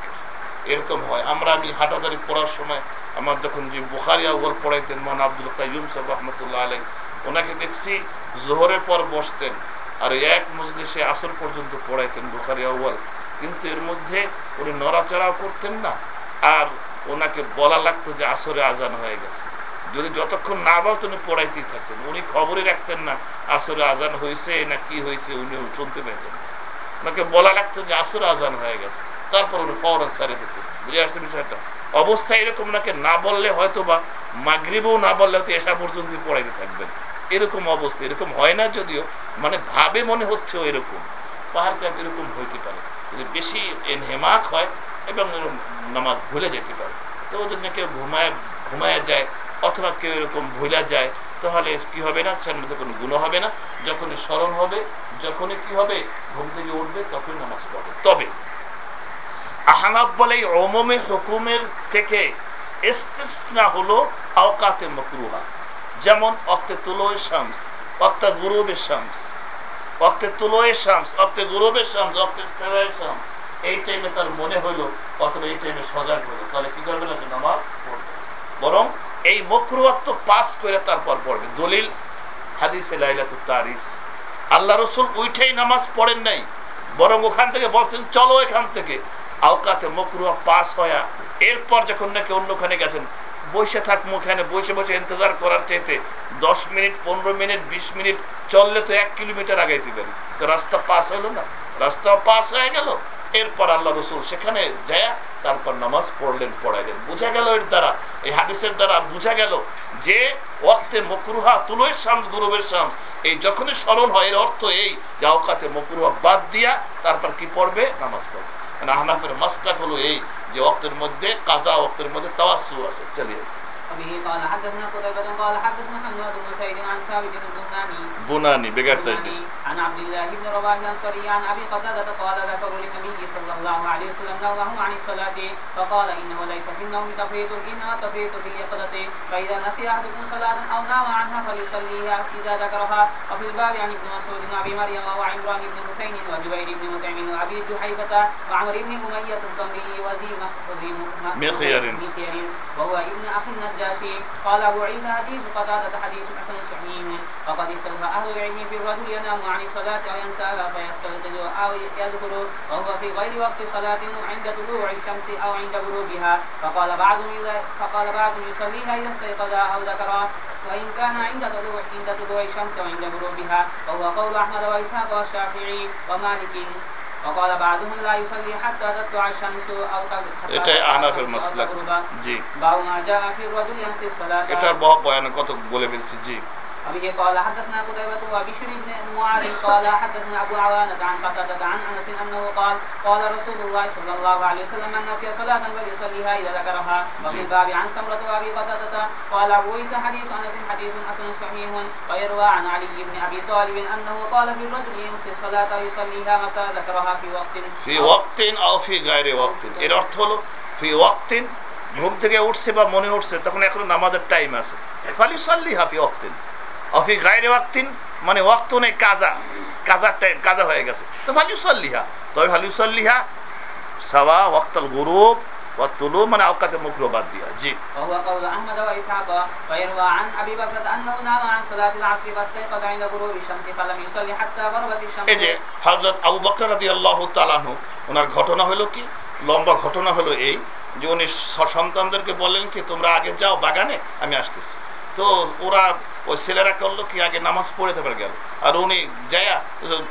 এরকম হয়। আমরা আমি হাটাদারি পড়ার সময় আমার যখন যে বুখারি আউ্বাল পড়াইতেন মান আব্দুল কাইম সাহেব রহমতুল্লাহ আলাই ওনাকে দেখছি জোহরের পর বসতেন আর এক মজলিসে আসর পর্যন্ত পড়াইতেন বুখারি আউ্বাল কিন্তু এর মধ্যে উনি নড়াচড়াও করতেন না। আর ওনাকে বলা লাগতো যে আসরে আজান হয়ে গেছে। যদি যতক্ষণ না বলতো উনি পড়াইতেই থাকতেন। উনি খবরই রাখতেন না, আসরে আজান হয়েছে না কি হয়েছে উনি শুনতে পেতেন ওনাকে বলা লাগতো যে আসরে আজান হয়ে গেছে। তারপর উনি ফওরান সারে দিতেন। বুঝে আসছে বিষয়টা? অবস্থা এরকম ওনাকে না বললে হয়তো বা মাগরিবও না বললে হয়তো এসা পর্যন্ত পড়াইতে থাকবেন। এরকম অবস্থা, এরকম হয় না যদিও মানে ভাবে মনে হচ্ছে এরকম। পাহাড় এরকম হইতে পারে। যদি বেশি হেমাক হয় এবং নামাজ ভুলে যেতে পারে। তো ওদের কেউ ঘুমায় ঘুমায় যায় অথবা কেউ এরকম ভুলা যায়, তাহলে কি হবে না? সের মধ্যে কোনো গুণ হবে না। যখনই স্মরণ হবে, যখনই কি হবে? ঘুম থেকে উঠবে, তখনই নামাজ পড়বে। তবে আহানাব বলে অমমে হুকুমের থেকে ইস্তেসনা হলো আওকাতে মকরুহা। যেমন, অক্তে তুলোয় শামস, অক্তা গুরুবের শামস, অক্তে তুলোয় শামস, অক্তে গুরুবের শামস, অক্তে শামস। এই টাইমে তার মনে হইল, অথবা এই টাইমে সজাগ হলো তাহলে কি করবে না নামাজ পড়বে? বরং এই মকরুয়াত্ম পাস করে তারপর পড়বে। দলিল, হাদিসে লাইলাত আল্লাহ রসুল উঠেই নামাজ পড়েন নাই। বরং ওখান থেকে বলছেন, চলো এখান থেকে। আওকাতে মকরুয়া পাস হয়া এরপর যখন নাকি অন্যখানে গেছেন, বসে থাকব ওখানে বসে বসে ইন্তজার করার চাইতে দশ মিনিট, পনেরো মিনিট, বিশ মিনিট, চললে তো এক কিলোমিটার আগাইতে পারি। তো রাস্তা পাস হলো না? রাস্তা পাস হয়ে গেল। এরপর আল্লাহ রসুল সেখানে যায় তারপর নামাজ পড়লেন, পড়াইলেন। বুঝা গেল এর দ্বারা, এই হাদিসের দ্বারা বুঝা গেল যে ওয়াক্তে মকরুহা তুলোর শামস, গুরুবের শামস, এই যখনই স্মরণ হয়, এর অর্থ এই যে অকাতে মকরুহা বাদ দিয়া তারপর কি পড়বে? নামাজ পড়বে। মানে আহনাফের মাস্টাক হলো এই যে অক্তের মধ্যে কাজা অক্তের মধ্যে তাওয়াসু আছে চলিয়ে وبه قال حدثنا قتيبة قال حدثنا حماد بن سعيد عن ثابت البناني بناني بغير تجديد. عن عبد الله بن رواح الأنصاري عن أبي قتادة قال ذكروا للنبي صلى الله عليه وسلم نومهم عن الصلاة فقال إنه ليس في النوم تفريط إنما تفريط في اليقظة فإذا نسي أحدكم صلاة أو نام عنها فليصليها إذا ذكرها. وفي الباب عن ابن مسعود وأبي مريم وعمران بن حسين وجبير بن مطعم وأبي جحيفة وعمر بن أمية الضمري وذي مخير وهو ابن أخي النجار النجاشي قال أبو عيسى حديث قتادة حديث حسن صحيح. وقد اختلف أهل العلم في الرجل ينام عن الصلاة أو ينساها فيستيقظ أو يذكر وهو في غير وقت صلاة عند طلوع الشمس أو عند غروبها. فقال بعضهم فقال بعضهم يصليها إذا استيقظ أو ذكر وإن كان عند طلوع عند طلوع الشمس وعند غروبها. وهو قول أحمد وإسحاق والشافعي ومالك. এটা বয়ান কত বলে ফেলছি জি। وبه قال حدثنا قتيبة وبشر بن معاذ قال حدثنا أبو عوانة عن قتادة عن أنس أنه قال قال رسول الله صلى الله عليه وسلم من نسي صلاة فليصليها إذا ذكرها وفي الباب عن سمرة وأبي قتادة قال أبو عيسى حديث أنس حديث حسن صحيح ويروى عن علي بن أبي طالب أنه قال في الرجل ينسي الصلاة يصليها متى ذكرها في وقت في وقت أو في غير وقت এর অর্থ হলো في وقت ঘুম থেকে উঠছে বা মনে উঠছে তখন এখন নামাজের টাইম আছে ফালিসাল্লিহা ফি ওয়াক্তিন অফি গায়ের ওয়াক্তিন মানে ওয়াক্ত নেই কাজা কাজার টাইম কাজা হয়ে গেছে তো ভালিউসল্লিহা তবে ভালিউসল্লিহা সাওয়া ওয়াক্তাল গুরুব তুলু মানে আওকাতে মুখরো বাদ দিয়া জি وهو قول أحمد وإسحاق ويروى عن أبي بكر أنه نام عن صلاة العصر فاستيقظ عند غروب الشمس فلم يصلي حتى غربت الشمس এই যে হজরত আবু বকর রাদি আল্লাহ তালানু ওনার ঘটনা হলো কি লম্বা ঘটনা হলো এই যে উনি স- সন্তানদেরকে বললেন কি তোমরা আগে যাও বাগানে আমি আসতেছি তো ওরা ওই ছেলেরা করল কি, আগে নামাজ পড়ে তারপর গেল। আর উনি যায়া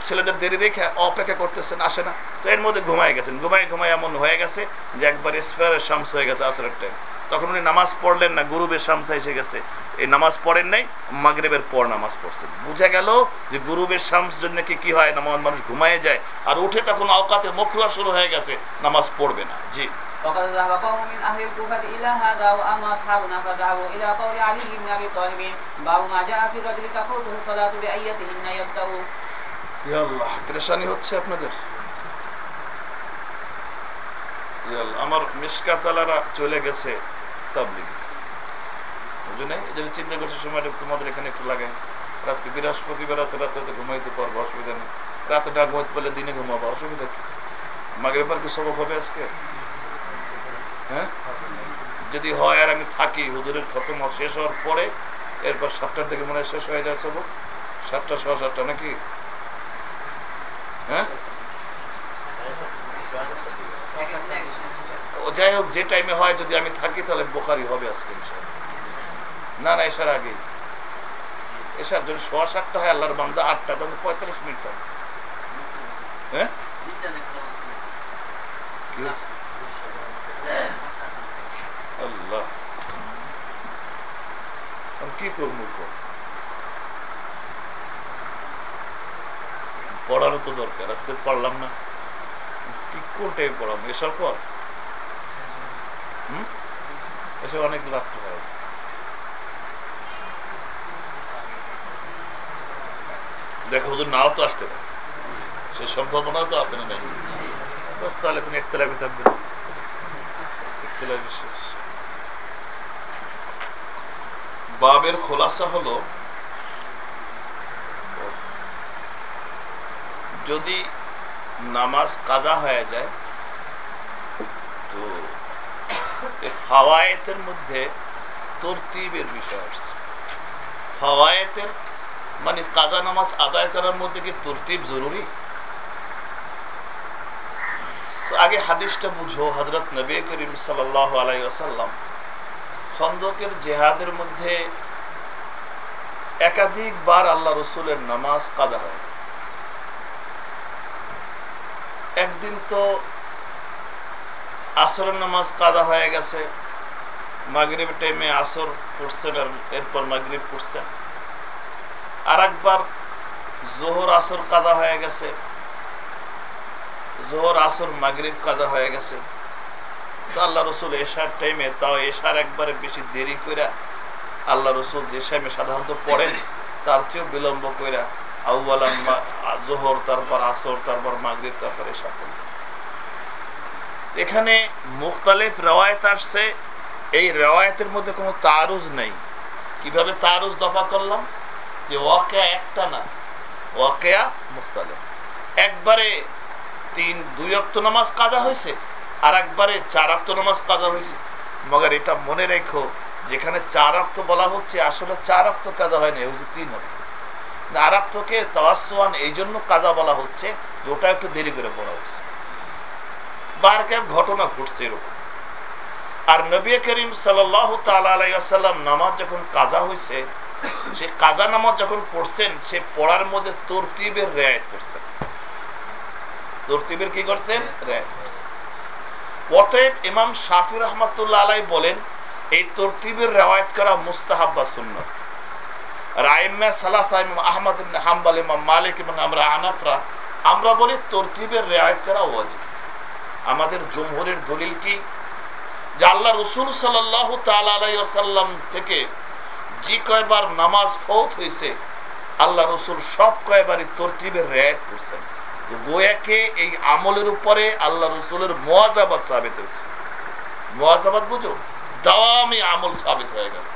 ছেলেদের দেরি দেখে অপেক্ষা করতেছেন, আসে না। তো এর মধ্যে ঘুমায় গেছেন। ঘুমায় ঘুমায় এমন হয়ে গেছে যে একবার স্পেয়ারের শামস হয়ে গেছে আসরের টাইম তখন উনি নামাজ পড়লেন না গুরুবের শামসা এসে গেছে। এই নামাজ পড়েন নাই, মাগরেবের পর নামাজ পড়ছেন। বুঝা গেল যে গুরুবের শামস জন্য কি কি হয়? নামাজ মানুষ ঘুমায় যায়। আর উঠে তখন অকাতে মকরুয়া শুরু হয়ে গেছে, নামাজ পড়বে না। জি। وقد ذهب قوم من أهل الكوفة إلى هذا وأما أصحابنا فذهبوا إلى قول علي بن أبي طالب باب ما جاء في الرجل تفوته الصلاة بأيتهن يبدأ ইয়া আল্লাহ পেরেশানি হচ্ছে আপনাদের ইয়া আল্লাহ, আমার মিসকাতালারা চলে গেছে তাবলিগে বুঝলে এই জন্য চিন্তা করছি সময়টা তোমাদের এখানে একটু লাগাই আর আজকে বৃহস্পতিবার আছে রাতে তো ঘুমাইতে পারবো অসুবিধা নেই রাতে ডাক ঘুমাইতে পারলে দিনে ঘুমাবো অসুবিধা কি মাগরে পার কি সবক হবে আজকে হ্যাঁ? যদি হয়। আর আমি থাকি হুজুরের খতম শেষ হওয়ার পরে এরপর সাতটার দিকে মনে হয় শেষ হয়ে যায় সবক সাতটা ছ সাতটা নাকি? হ্যাঁ? যাই হোক যে টাইমে হয় যদি আমি থাকি তাহলে বোখারি হবে আজকে। না না এসার আগে এসার যদি সোয়া সাতটা হয় আল্লাহর বান্দা আটটা তাহলে পঁয়তাল্লিশ মিনিট হবে। হ্যাঁ? আল্লাহ। আমি কি করব? পড়ারও তো দরকার আজকে পড়লাম না। কি কোন টাইমে পড়াবো? এসব পর? হুম? এসব অনেক রাত্রে হয়। দেখো ওদের নাও তো আসতে পারে। সে সম্ভাবনাও তো আছে না নাই? তাহলে কোনো একতলাপি থাকবে। না একতলাপি শেষ বাবের খোলাসা হলো, যদি নামাজ কাজা হয়ে যায়, তো ফাওয়ায়েতের মধ্যে তরতিবের বিষয় আসছে। ফাওয়ায়েতের মানে কাজা নামাজ আদায় করার মধ্যে কি তরতিব জরুরি? তো আগে হাদিসটা বুঝো হজরত নবী করিম সাল্লাহ আলাই আসাল্লাম খন্দকের জেহাদের মধ্যে একাধিকবার আল্লাহ রসুলের নামাজ কাদা হয়। একদিন তো আসরের নামাজ কাদা হয়ে গেছে মাগরিব টাইমে আসর পড়ছেন আর এরপর মাগরিব পড়ছেন। আর একবার জোহর আসর কাদা হয়ে গেছে জোহর, আসর, মাগরিব কাজা হয়ে গেছে। তো আল্লাহ রসুল এশার টাইমে তাও এশার একবারে বেশি দেরি করে আল্লাহ রসুল যে টাইমে সাধারণত পড়েন, তার চেয়েও বিলম্ব করে আউ্বালাম জোহর, তারপর আসর, তারপর মাগরিব, তারপর এশা পড়লেন। এখানে মুখতালিফ রেওয়ায়ত আসছে। এই রেওয়ায়তের মধ্যে কোনো তারুজ নেই। কীভাবে তারুজ দফা করলাম? যে ওয়াকেয়া একটা না, ওয়াকেয়া মুখতালিফ। একবারে তিন, দুই অক্ত নামাজ কাজা হয়েছে, আর একবারে চার অক্ত নামাজ কাজা হয়েছে। মগর এটা মনে রেখো, যেখানে চার অক্ত বলা হচ্ছে, আসলে চার অক্ত কাজা হয় না হচ্ছে তিন অক্ত। আর অক্তকে তাওয়াসোয়ান এই জন্য কাজা বলা হচ্ছে ওটা একটু দেরি করে পড়া বার বারকার ঘটনা ঘটছে এরকম। আর নবী করিম সাল্লাহ তালাম নামাজ যখন কাজা হয়েছে, সে কাজা নামাজ যখন পড়ছেন, সে পড়ার মধ্যে তরতিবের রেয়ায়ত করছেন। তরতিবের কি করছেন? অতএব ইমাম শাফি রহমতুল্লাহ আলাই বলেন, এই তরতিবের রেওয়ায়ত করা মুস্তাহাব বা সুন্নত। আনাফরা, আমরা বলি রেওয়ায়ত করা আমাদের জমহুরের দলিল কি? আল্লাহ রসুল থেকে যে কয়বার নামাজ ফৌত আল্লাহ রসুল সব কয়বারই তরতিবের রেয়াত করছেন। গোয়াকে এই আমলের উপরে আল্লাহ রসুলের মোয়াজাবাদ সাবিত হয়েছে। মোয়াজাবাদ বুঝো? দাওয়ামি আমল সাবিত হয়ে গেল।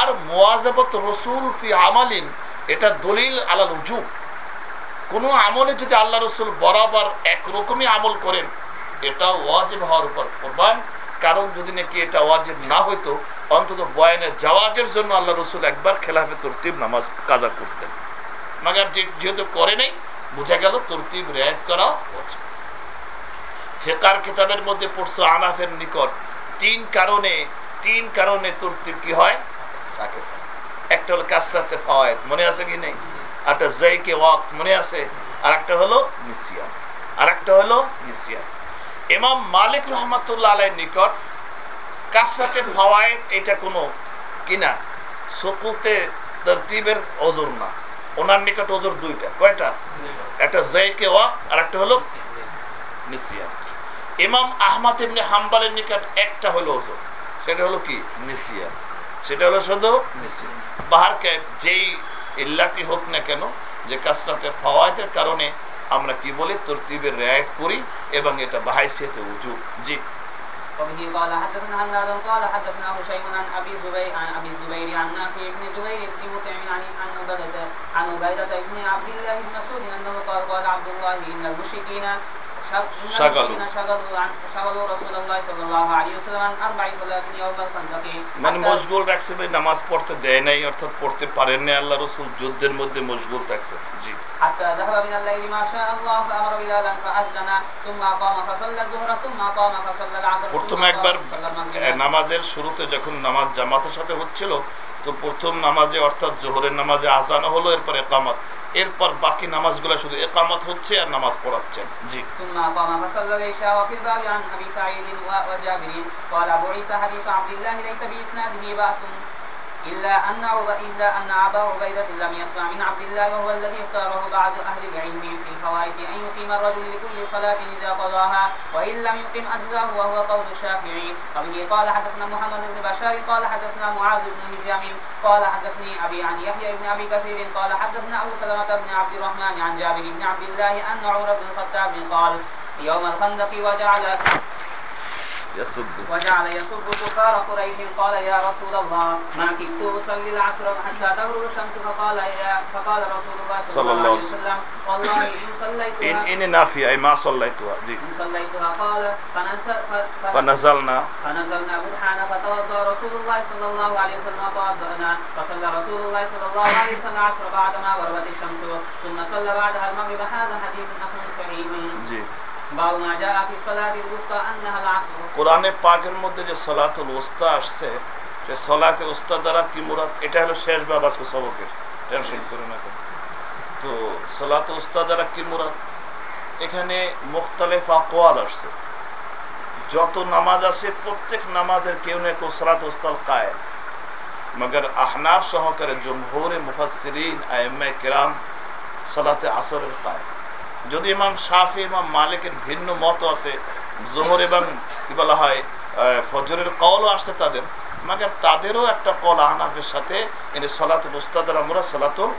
আর মোয়াজাবত রসুল ফি আমালিন, এটা দলিল আলাল উজুব কোন আমলে যদি আল্লাহ রসুল বরাবর একরকমই আমল করেন, এটা ওয়াজিব হওয়ার উপর কোরবান কারণ যদি নাকি এটা ওয়াজিব না হইতো, অন্তত বয়ানে জাওয়াজের জন্য আল্লাহ রসুল একবার খেলাফে তরতিব নামাজ কাজা করতেন। মাগার যেহেতু করে নাই বোঝা গেল তরতিব রেয়াত করা উচিত। ফেকার কিতাবের মধ্যে পড়ছো আনাফের নিকট। তিন কারণে তিন কারণে তরতিব কি হয়? একটা হলো ফাওয়ায়েদ, মনে আছে কি নেই? একটা জয়কে মনে আছে? আর একটা হলো নিসিয়ান। আর একটা হলো নিসিয়ান। ইমাম মালিক রহমতুল্লাহ আলাই নিকট ফাওয়ায়েদ এটা কোনো কিনা? সকুতে তরতিবের ওজোর না। ওনার নিকট ওজোর দুইটা কয়টা? একটা জয়কে ওয়াক্ত আর একটা হলো নিসিয়ান ইমাম আহমদ ইবনে হাম্বালের নিকট একটা হলো ওজোর সেটা হলো কি? নিসিয়ান সেটা হলো শুধু নিসিয়ান বাহার যেই ইল্লাতি হোক না কেন যে কাসরাতে ফাওয়ায়তের কারণে আমরা কি বলি? তরতিবের রেয়ায়ত করি এবং এটা বাহাইসিয়াতে উজু জি। وبه قال حدثنا هناد قال حدثنا هشيم عن أبي زبير عن أبي الزبير عن نافع بن جبير بن مطعم عن عن عبيدة عن عبيدة بن عبد الله بن مسعود أنه قال قال عبد الله إن المشركين মানে মশগুল রাখছে ভাই নামাজ পড়তে দেয় নাই অর্থাৎ পড়তে পারেন নাই আল্লাহ রসুল যুদ্ধের মধ্যে মশগুল থাকছে জি। প্রথম একবার নামাজের শুরুতে যখন নামাজ জামাতের সাথে হচ্ছিল তো প্রথম নামাজে অর্থাৎ জোহরের নামাজে আজান হলো এরপর একামত। এরপর বাকি নামাজগুলো শুধু একামত হচ্ছে আর নামাজ পড়াচ্ছেন। জি। قام فصلى العشاء وفي الباب عن أبي سعيد وجابر قال أبو عيسى حديث عبد الله ليس بإسناده بأس. إلا أن إلا أن أبا عبيدة لم يسمع من عبد الله وهو الذي اختاره بعض أهل العلم في الفوائد أن يقيم الرجل لكل صلاة إذا قضاها وإن لم يقم أجزاه وهو قول الشافعي. وبه قال حدثنا محمد بن بشار قال حدثنا معاذ بن هشام قال حدثني أبي عن يحيى بن أبي كثير قال حدثنا أبو سلمة بن عبد الرحمن عن جابر بن عبد الله أن عمر بن الخطاب قال يوم الخندق وجعل يسب. وجعل يسب كفار قريش. قال يا رسول الله ما كنت أصلي العصر حتى تغرب الشمس. فقال يا فقال رسول الله صلى الله عليه وسلم. والله إن صليتها إن إن نافية أي ما صليتها. جي. إن صليتها. قال فنزل فنزلنا. فنزلنا برهانا. فتوضأ رسول الله صلى الله عليه وسلم توضانا فصلى رسول الله صلى الله عليه وسلم العصر بعدما غربت الشمس. ثم صلى بعدها المغرب. هذا حديث حسن صحيح. জি কোরআনে পাকের মধ্যে যে সলাতুল ওস্তা আসছে সে সলাতে ওস্তা দ্বারা কি মুরাদ এটা হলো শেষ বা বাসকে সবকের টেনশন করে না তো সলাত ওস্তা দ্বারা কি মুরাদ এখানে মোখতালেফ আকোয়াল আসছে যত নামাজ আছে প্রত্যেক নামাজের কেউ না কেউ সলাত ওস্তাল কায় মগর আহনাফ সহকারে জমহরে মুফাসরিন আয়ম্মা কেরাম সলাতে আসরের কায় যদি ইমাম শাফি, ইমাম মালিকের ভিন্ন মত আছে, জোহর এবং কি বলা হয় ফজরের কলও আসছে তাদের মানে তাদেরও একটা কল আহনাফের সাথে এনে সলাতুল উস্তাদের আমরা সলাতুল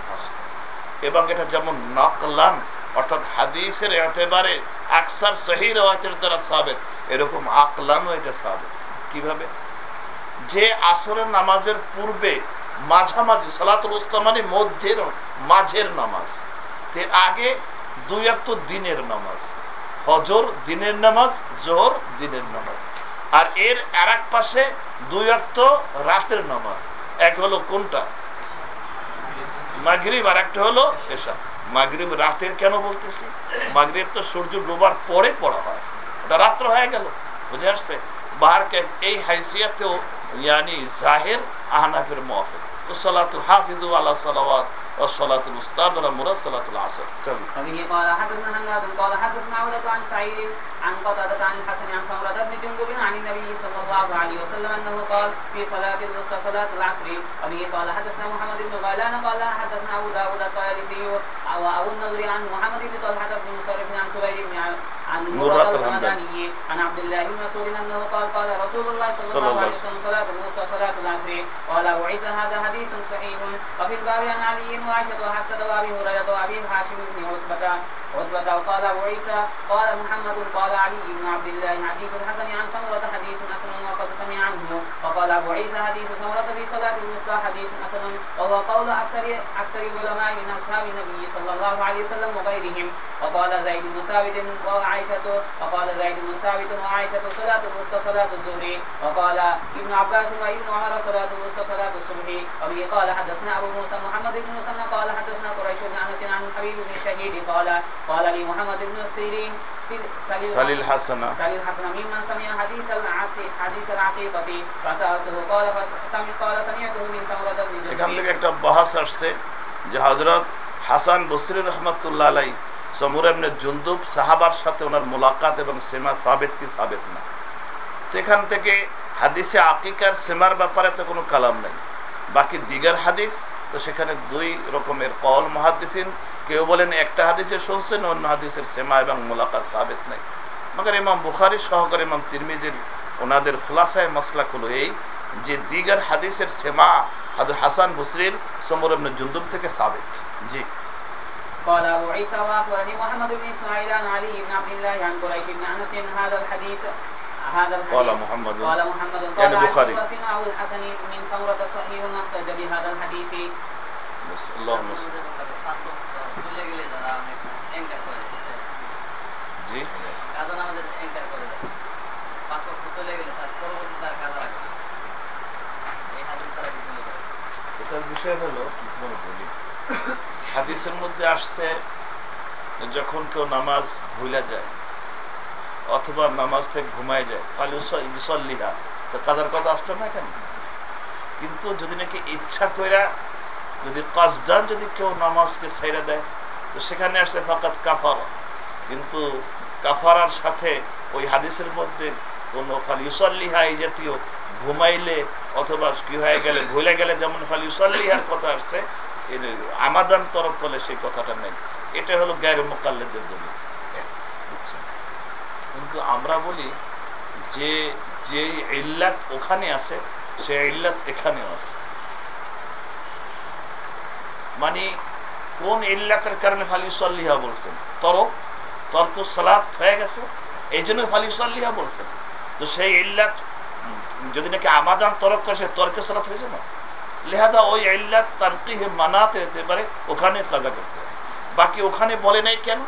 এবং এটা যেমন নকলান, অর্থাৎ হাদিসের এতেবারে আকসার সহি রেওয়াতের দ্বারা সাবেত, এরকম আকলানও এটা সাবেত। কীভাবে? যে আসরের নামাজের পূর্বে মাঝামাঝি, সলাতুল উস্তা মানে মধ্যের মাঝের নামাজ। আগে দুই এক তো দিনের নামাজ। হজর দিনের নামাজ জোর দিনের নামাজ। আর এর আর এক পাশে দুই এক তো রাতের নামাজ। এক হলো কোনটা? মাগরীব, আর একটা হলো এসা মাগরীব রাতের কেন বলতেছি? মাগরীব তো সূর্য ডোবার পরে পড়া হয়। ওটা রাত্র হয়ে গেল, বুঝে আসছে? বাহার কে এই হাইসিয়াতেও, ইয়ানি জাহের আহনাফের মহাফেদ সালাতুল হাফিজু আল্লাহ সালাওয়াত। والصلاة الأستاذ على مراد صلاة العصر. وبه قال حدثنا هناد قال حدثنا عودة عن سعيد عن قتادة عن الحسن عن سمرة بن جندب عن النبي صلى الله عليه وسلم أنه قال في صلاة الوسطى صلاة العصر. وبه قال حدثنا محمد بن غيلان قال حدثنا أبو داود الطيالسي وأبو النضر عن محمد بن طلحة بن مصر بن عن سويد بن عن مرة الحمداني عن عبد الله بن مسعود أنه قال قال رسول الله صلى الله عليه وسلم صلاة الوسطى صلاة العصر قال أبو عيسى هذا حديث صحيح وفي الباب عن علي وعائشة وحفصة وأبي هريرة وأبي هاشم بن عتبة عتبة وقال أبو عيسى قال محمد قال علي بن عبد الله حديث الحسن عن سمرة عنه وقال أبو عيسى حديث سمرة في صلاة الوسطى حديث حسن وهو قول أكثر أكثر العلماء من أصحاب النبي صلى الله عليه وسلم وغيرهم وقال زيد بن ثابت وعائشة وقال زيد بن ثابت وعائشة صلاة الوسطى صلاة الظهر وقال ابن عباس وابن عمر صلاة الوسطى صلاة الصبح وبه قال حدثنا أبو موسى محمد بن مسنى قال حدثنا قريش بن أنس عن حبيب بن الشهيد قال قال لي محمد بن سيرين سليل حسن سليل حسن ممن سمع حديث العقيقة حديث العقيقة فسألته قال فسمع قال سمعته من سمرة بن এখান থেকে একটা বাহাস আসছে যে হজরত হাসান বসরি রহমতুল্লাহ আলাই সমুর এমনি জুন্দুব সাহাবার সাথে ওনার মোলাকাত এবং সেমা সাবেত কি সাবেত না তো এখান থেকে হাদিসে আকিকার সেমার ব্যাপারে তো কোনো কালাম নেই বাকি দিগার হাদিস তো সেখানে দুই রকমের কল মহাদিসিন কেউ বলেন একটা হাদিসে শুনছেন অন্য হাদিসের সেমা এবং মোলাকাত সাবেত নেই মগর ইমাম বুখারি সহকারে ইমাম তিরমিজির ওনাদের খুলাসায় মশলা হলো এই যে দিগার হাদিসের সেমা হাদু হাসান বসরির সমর ইবনে জুন্দুব থেকে সাবেত জি قال أبو عيسى وأخبرني محمد بن إسماعيل عن علي بن عبد الله عن قريش بن أنس هذا الحديث هذا الحديث قال محمد قال محمد يعني قال بخاري. علي وسمعه الحسن من سمرة صحيح واحتج بهذا الحديث اللهم صل চলে গেলে যারা অনেক অ্যাঙ্কার করে জি কাজা নামাজের অ্যাঙ্কার করে দেয় পাঁচ বছর চলে গেলে তার পরবর্তী তার কাজা লাগবে না। এই হাদিস তারা বিভিন্ন করে এটার বিষয় হলো কি তোমার বলি হাদিসের মধ্যে আসছে যখন কেউ নামাজ ভুলে যায় অথবা নামাজ থেকে ঘুমায় যায়। ফালুসল্লিহা তো কাজার কথা আসলো না কেন? কিন্তু যদি নাকি ইচ্ছা কইরা যদি কাজদান যদি কেউ নামাজকে ছেড়ে দেয়, তো সেখানে আসছে ফাকাত কাফারা। কিন্তু কাফারার সাথে ওই হাদিসের মধ্যে কোনো ফালিউসল্লিহা এই জাতীয় ঘুমাইলে অথবা কি হয়ে গেলে, ভুলে গেলে যেমন ফালিউসল্লিহার কথা আসছে আমাদান তরফ করলে সেই কথাটা নেই। এটা হলো গ্যার মোকাল্লেদের বুঝছেন? কিন্তু আমরা বলি যে যে ইল্লাত ওখানে আছে, সে ইল্লাত এখানেও আছে। মানে কোন ইল্লাতের কারণে ফালিউসল্লিহা বলছেন? তরক, তর্ক, সালাত হয়ে গেছে এই জন্য ফালিউসল্লিহা বলছেন। তো সেই ইল্লাত, যদি নাকি আমাদান তরক করে, সে তর্কে সালাত হয়েছে না? লেহাদা ওই ইল্লাত তানকিহে মানাতে হতে পারে, ওখানে কাজা করতে বাকি ওখানে বলে নাই কেন?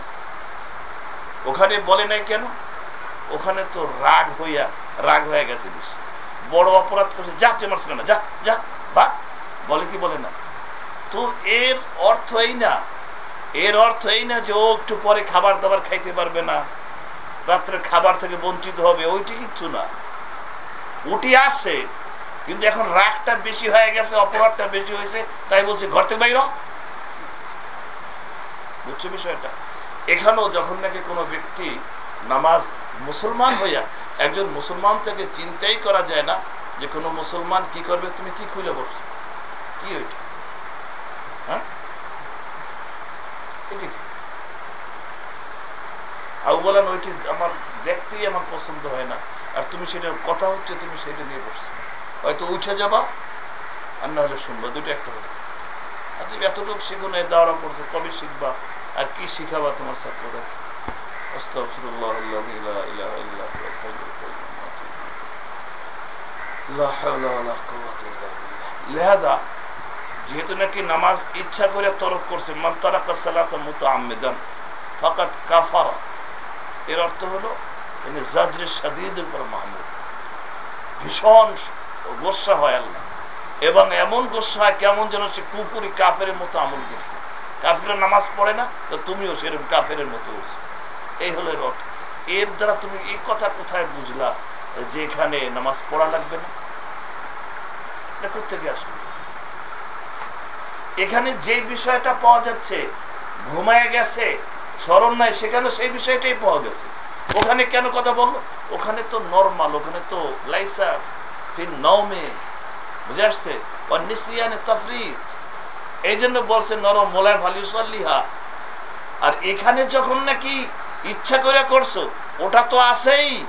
ওখানে বলে নাই কেন? ওখানে তো রাগ হইয়া, রাগ হয়ে গেছে বেশি। বড় অপরাধ করছে। যা, তুই সঙ্গে না, যা যা, বা, বলে কি বলে না। তো এর অর্থ এই না, এর অর্থ এই না যে ও একটু পরে খাবার দাবার খাইতে পারবে না। রাত্রে খাবার থেকে বঞ্চিত হবে, ওইটি কিচ্ছু না। উঠি আসছে কিন্তু এখন রাগটা বেশি হয়ে গেছে, অপরাধটা বেশি হয়েছে, তাই বলছে, ঘর থেকে বাইর। বুঝছ বিষয়টা? এখানেও যখন নাকি কোনো ব্যক্তি নামাজ মুসলমান হইয়া একজন মুসলমান থেকে চিন্তাই করা যায় না যে কোনো মুসলমান কি করবে, তুমি কি খুলে বসছো? কি ওইটা হ্যাঁ? আবু বলেন আমার দেখতেই আমার পছন্দ হয় না। আর তুমি সেটা কথা হচ্ছে, তুমি সেটা বসছো। হয়তো উঠে যাবা আর না হলে দুটো একটা আর তুমি এতটুকু শিখো না করছ কবে শিখবা? আর কি শিখাবা তোমার ছাত্রদের লা ইলাহা ইল্লা হুয়াল হাইয়ুল কাইয়্যুম ওয়া আতুবু ইলাইহি। লা হাওলা ওয়ালা কুওয়াতা ইল্লা বিল্লাহ লিহাযা যেহেতু নাকি নামাজ ইচ্ছা করে তরক করছে, মান ফাকাত এর অর্থ হলো জাজরে উপর মাহমুদ। ভীষণ গোসা হয় আল্লাহ। এবং এমন গোসা হয়, কেমন যেন সে কুফুরি কাফের মতো আমল করছে। কাফের নামাজ পড়ে না, তো তুমিও সেরকম কাফের মতো হচ্ছে এই হলো এর অর্থ এর দ্বারা তুমি এই কথা কোথায় বুঝলা যে এখানে নামাজ পড়া লাগবে না? কোথেকে আসবে এখানে যে বিষয়টা পাওয়া যাচ্ছে, ঘুমায় গেছে, স্মরণ নাই, সেখানে সেই বিষয়টাই পাওয়া গেছে। ওখানে কেন কথা বলল? ওখানে তো নর্মাল ওখানে তো লাইসা এই জন্য বলছে, নরম মোলায় ভালিউসল্লিহা আর এখানে যখন নাকি ইচ্ছা করে করছ, ওটা তো আছেই।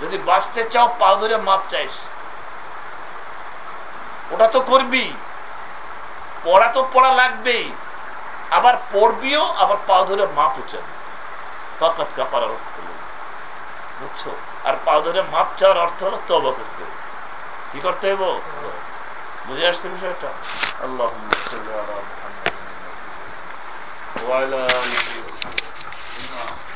যদি বাঁচতে চাও পা ধরে মাপ চাইস। ওটা তো করবি। পড়া তো পড়া লাগবেই। আবার পড়বিও, আবার পা ধরে মাপ কাপার অর্থ বুঝছ? আর পা ধরে মাপ চাওয়ার অর্থ হলো তবা করতে। কি করতে হইব? বুঝে আসছে বিষয়টা? আল্লাহ Wow.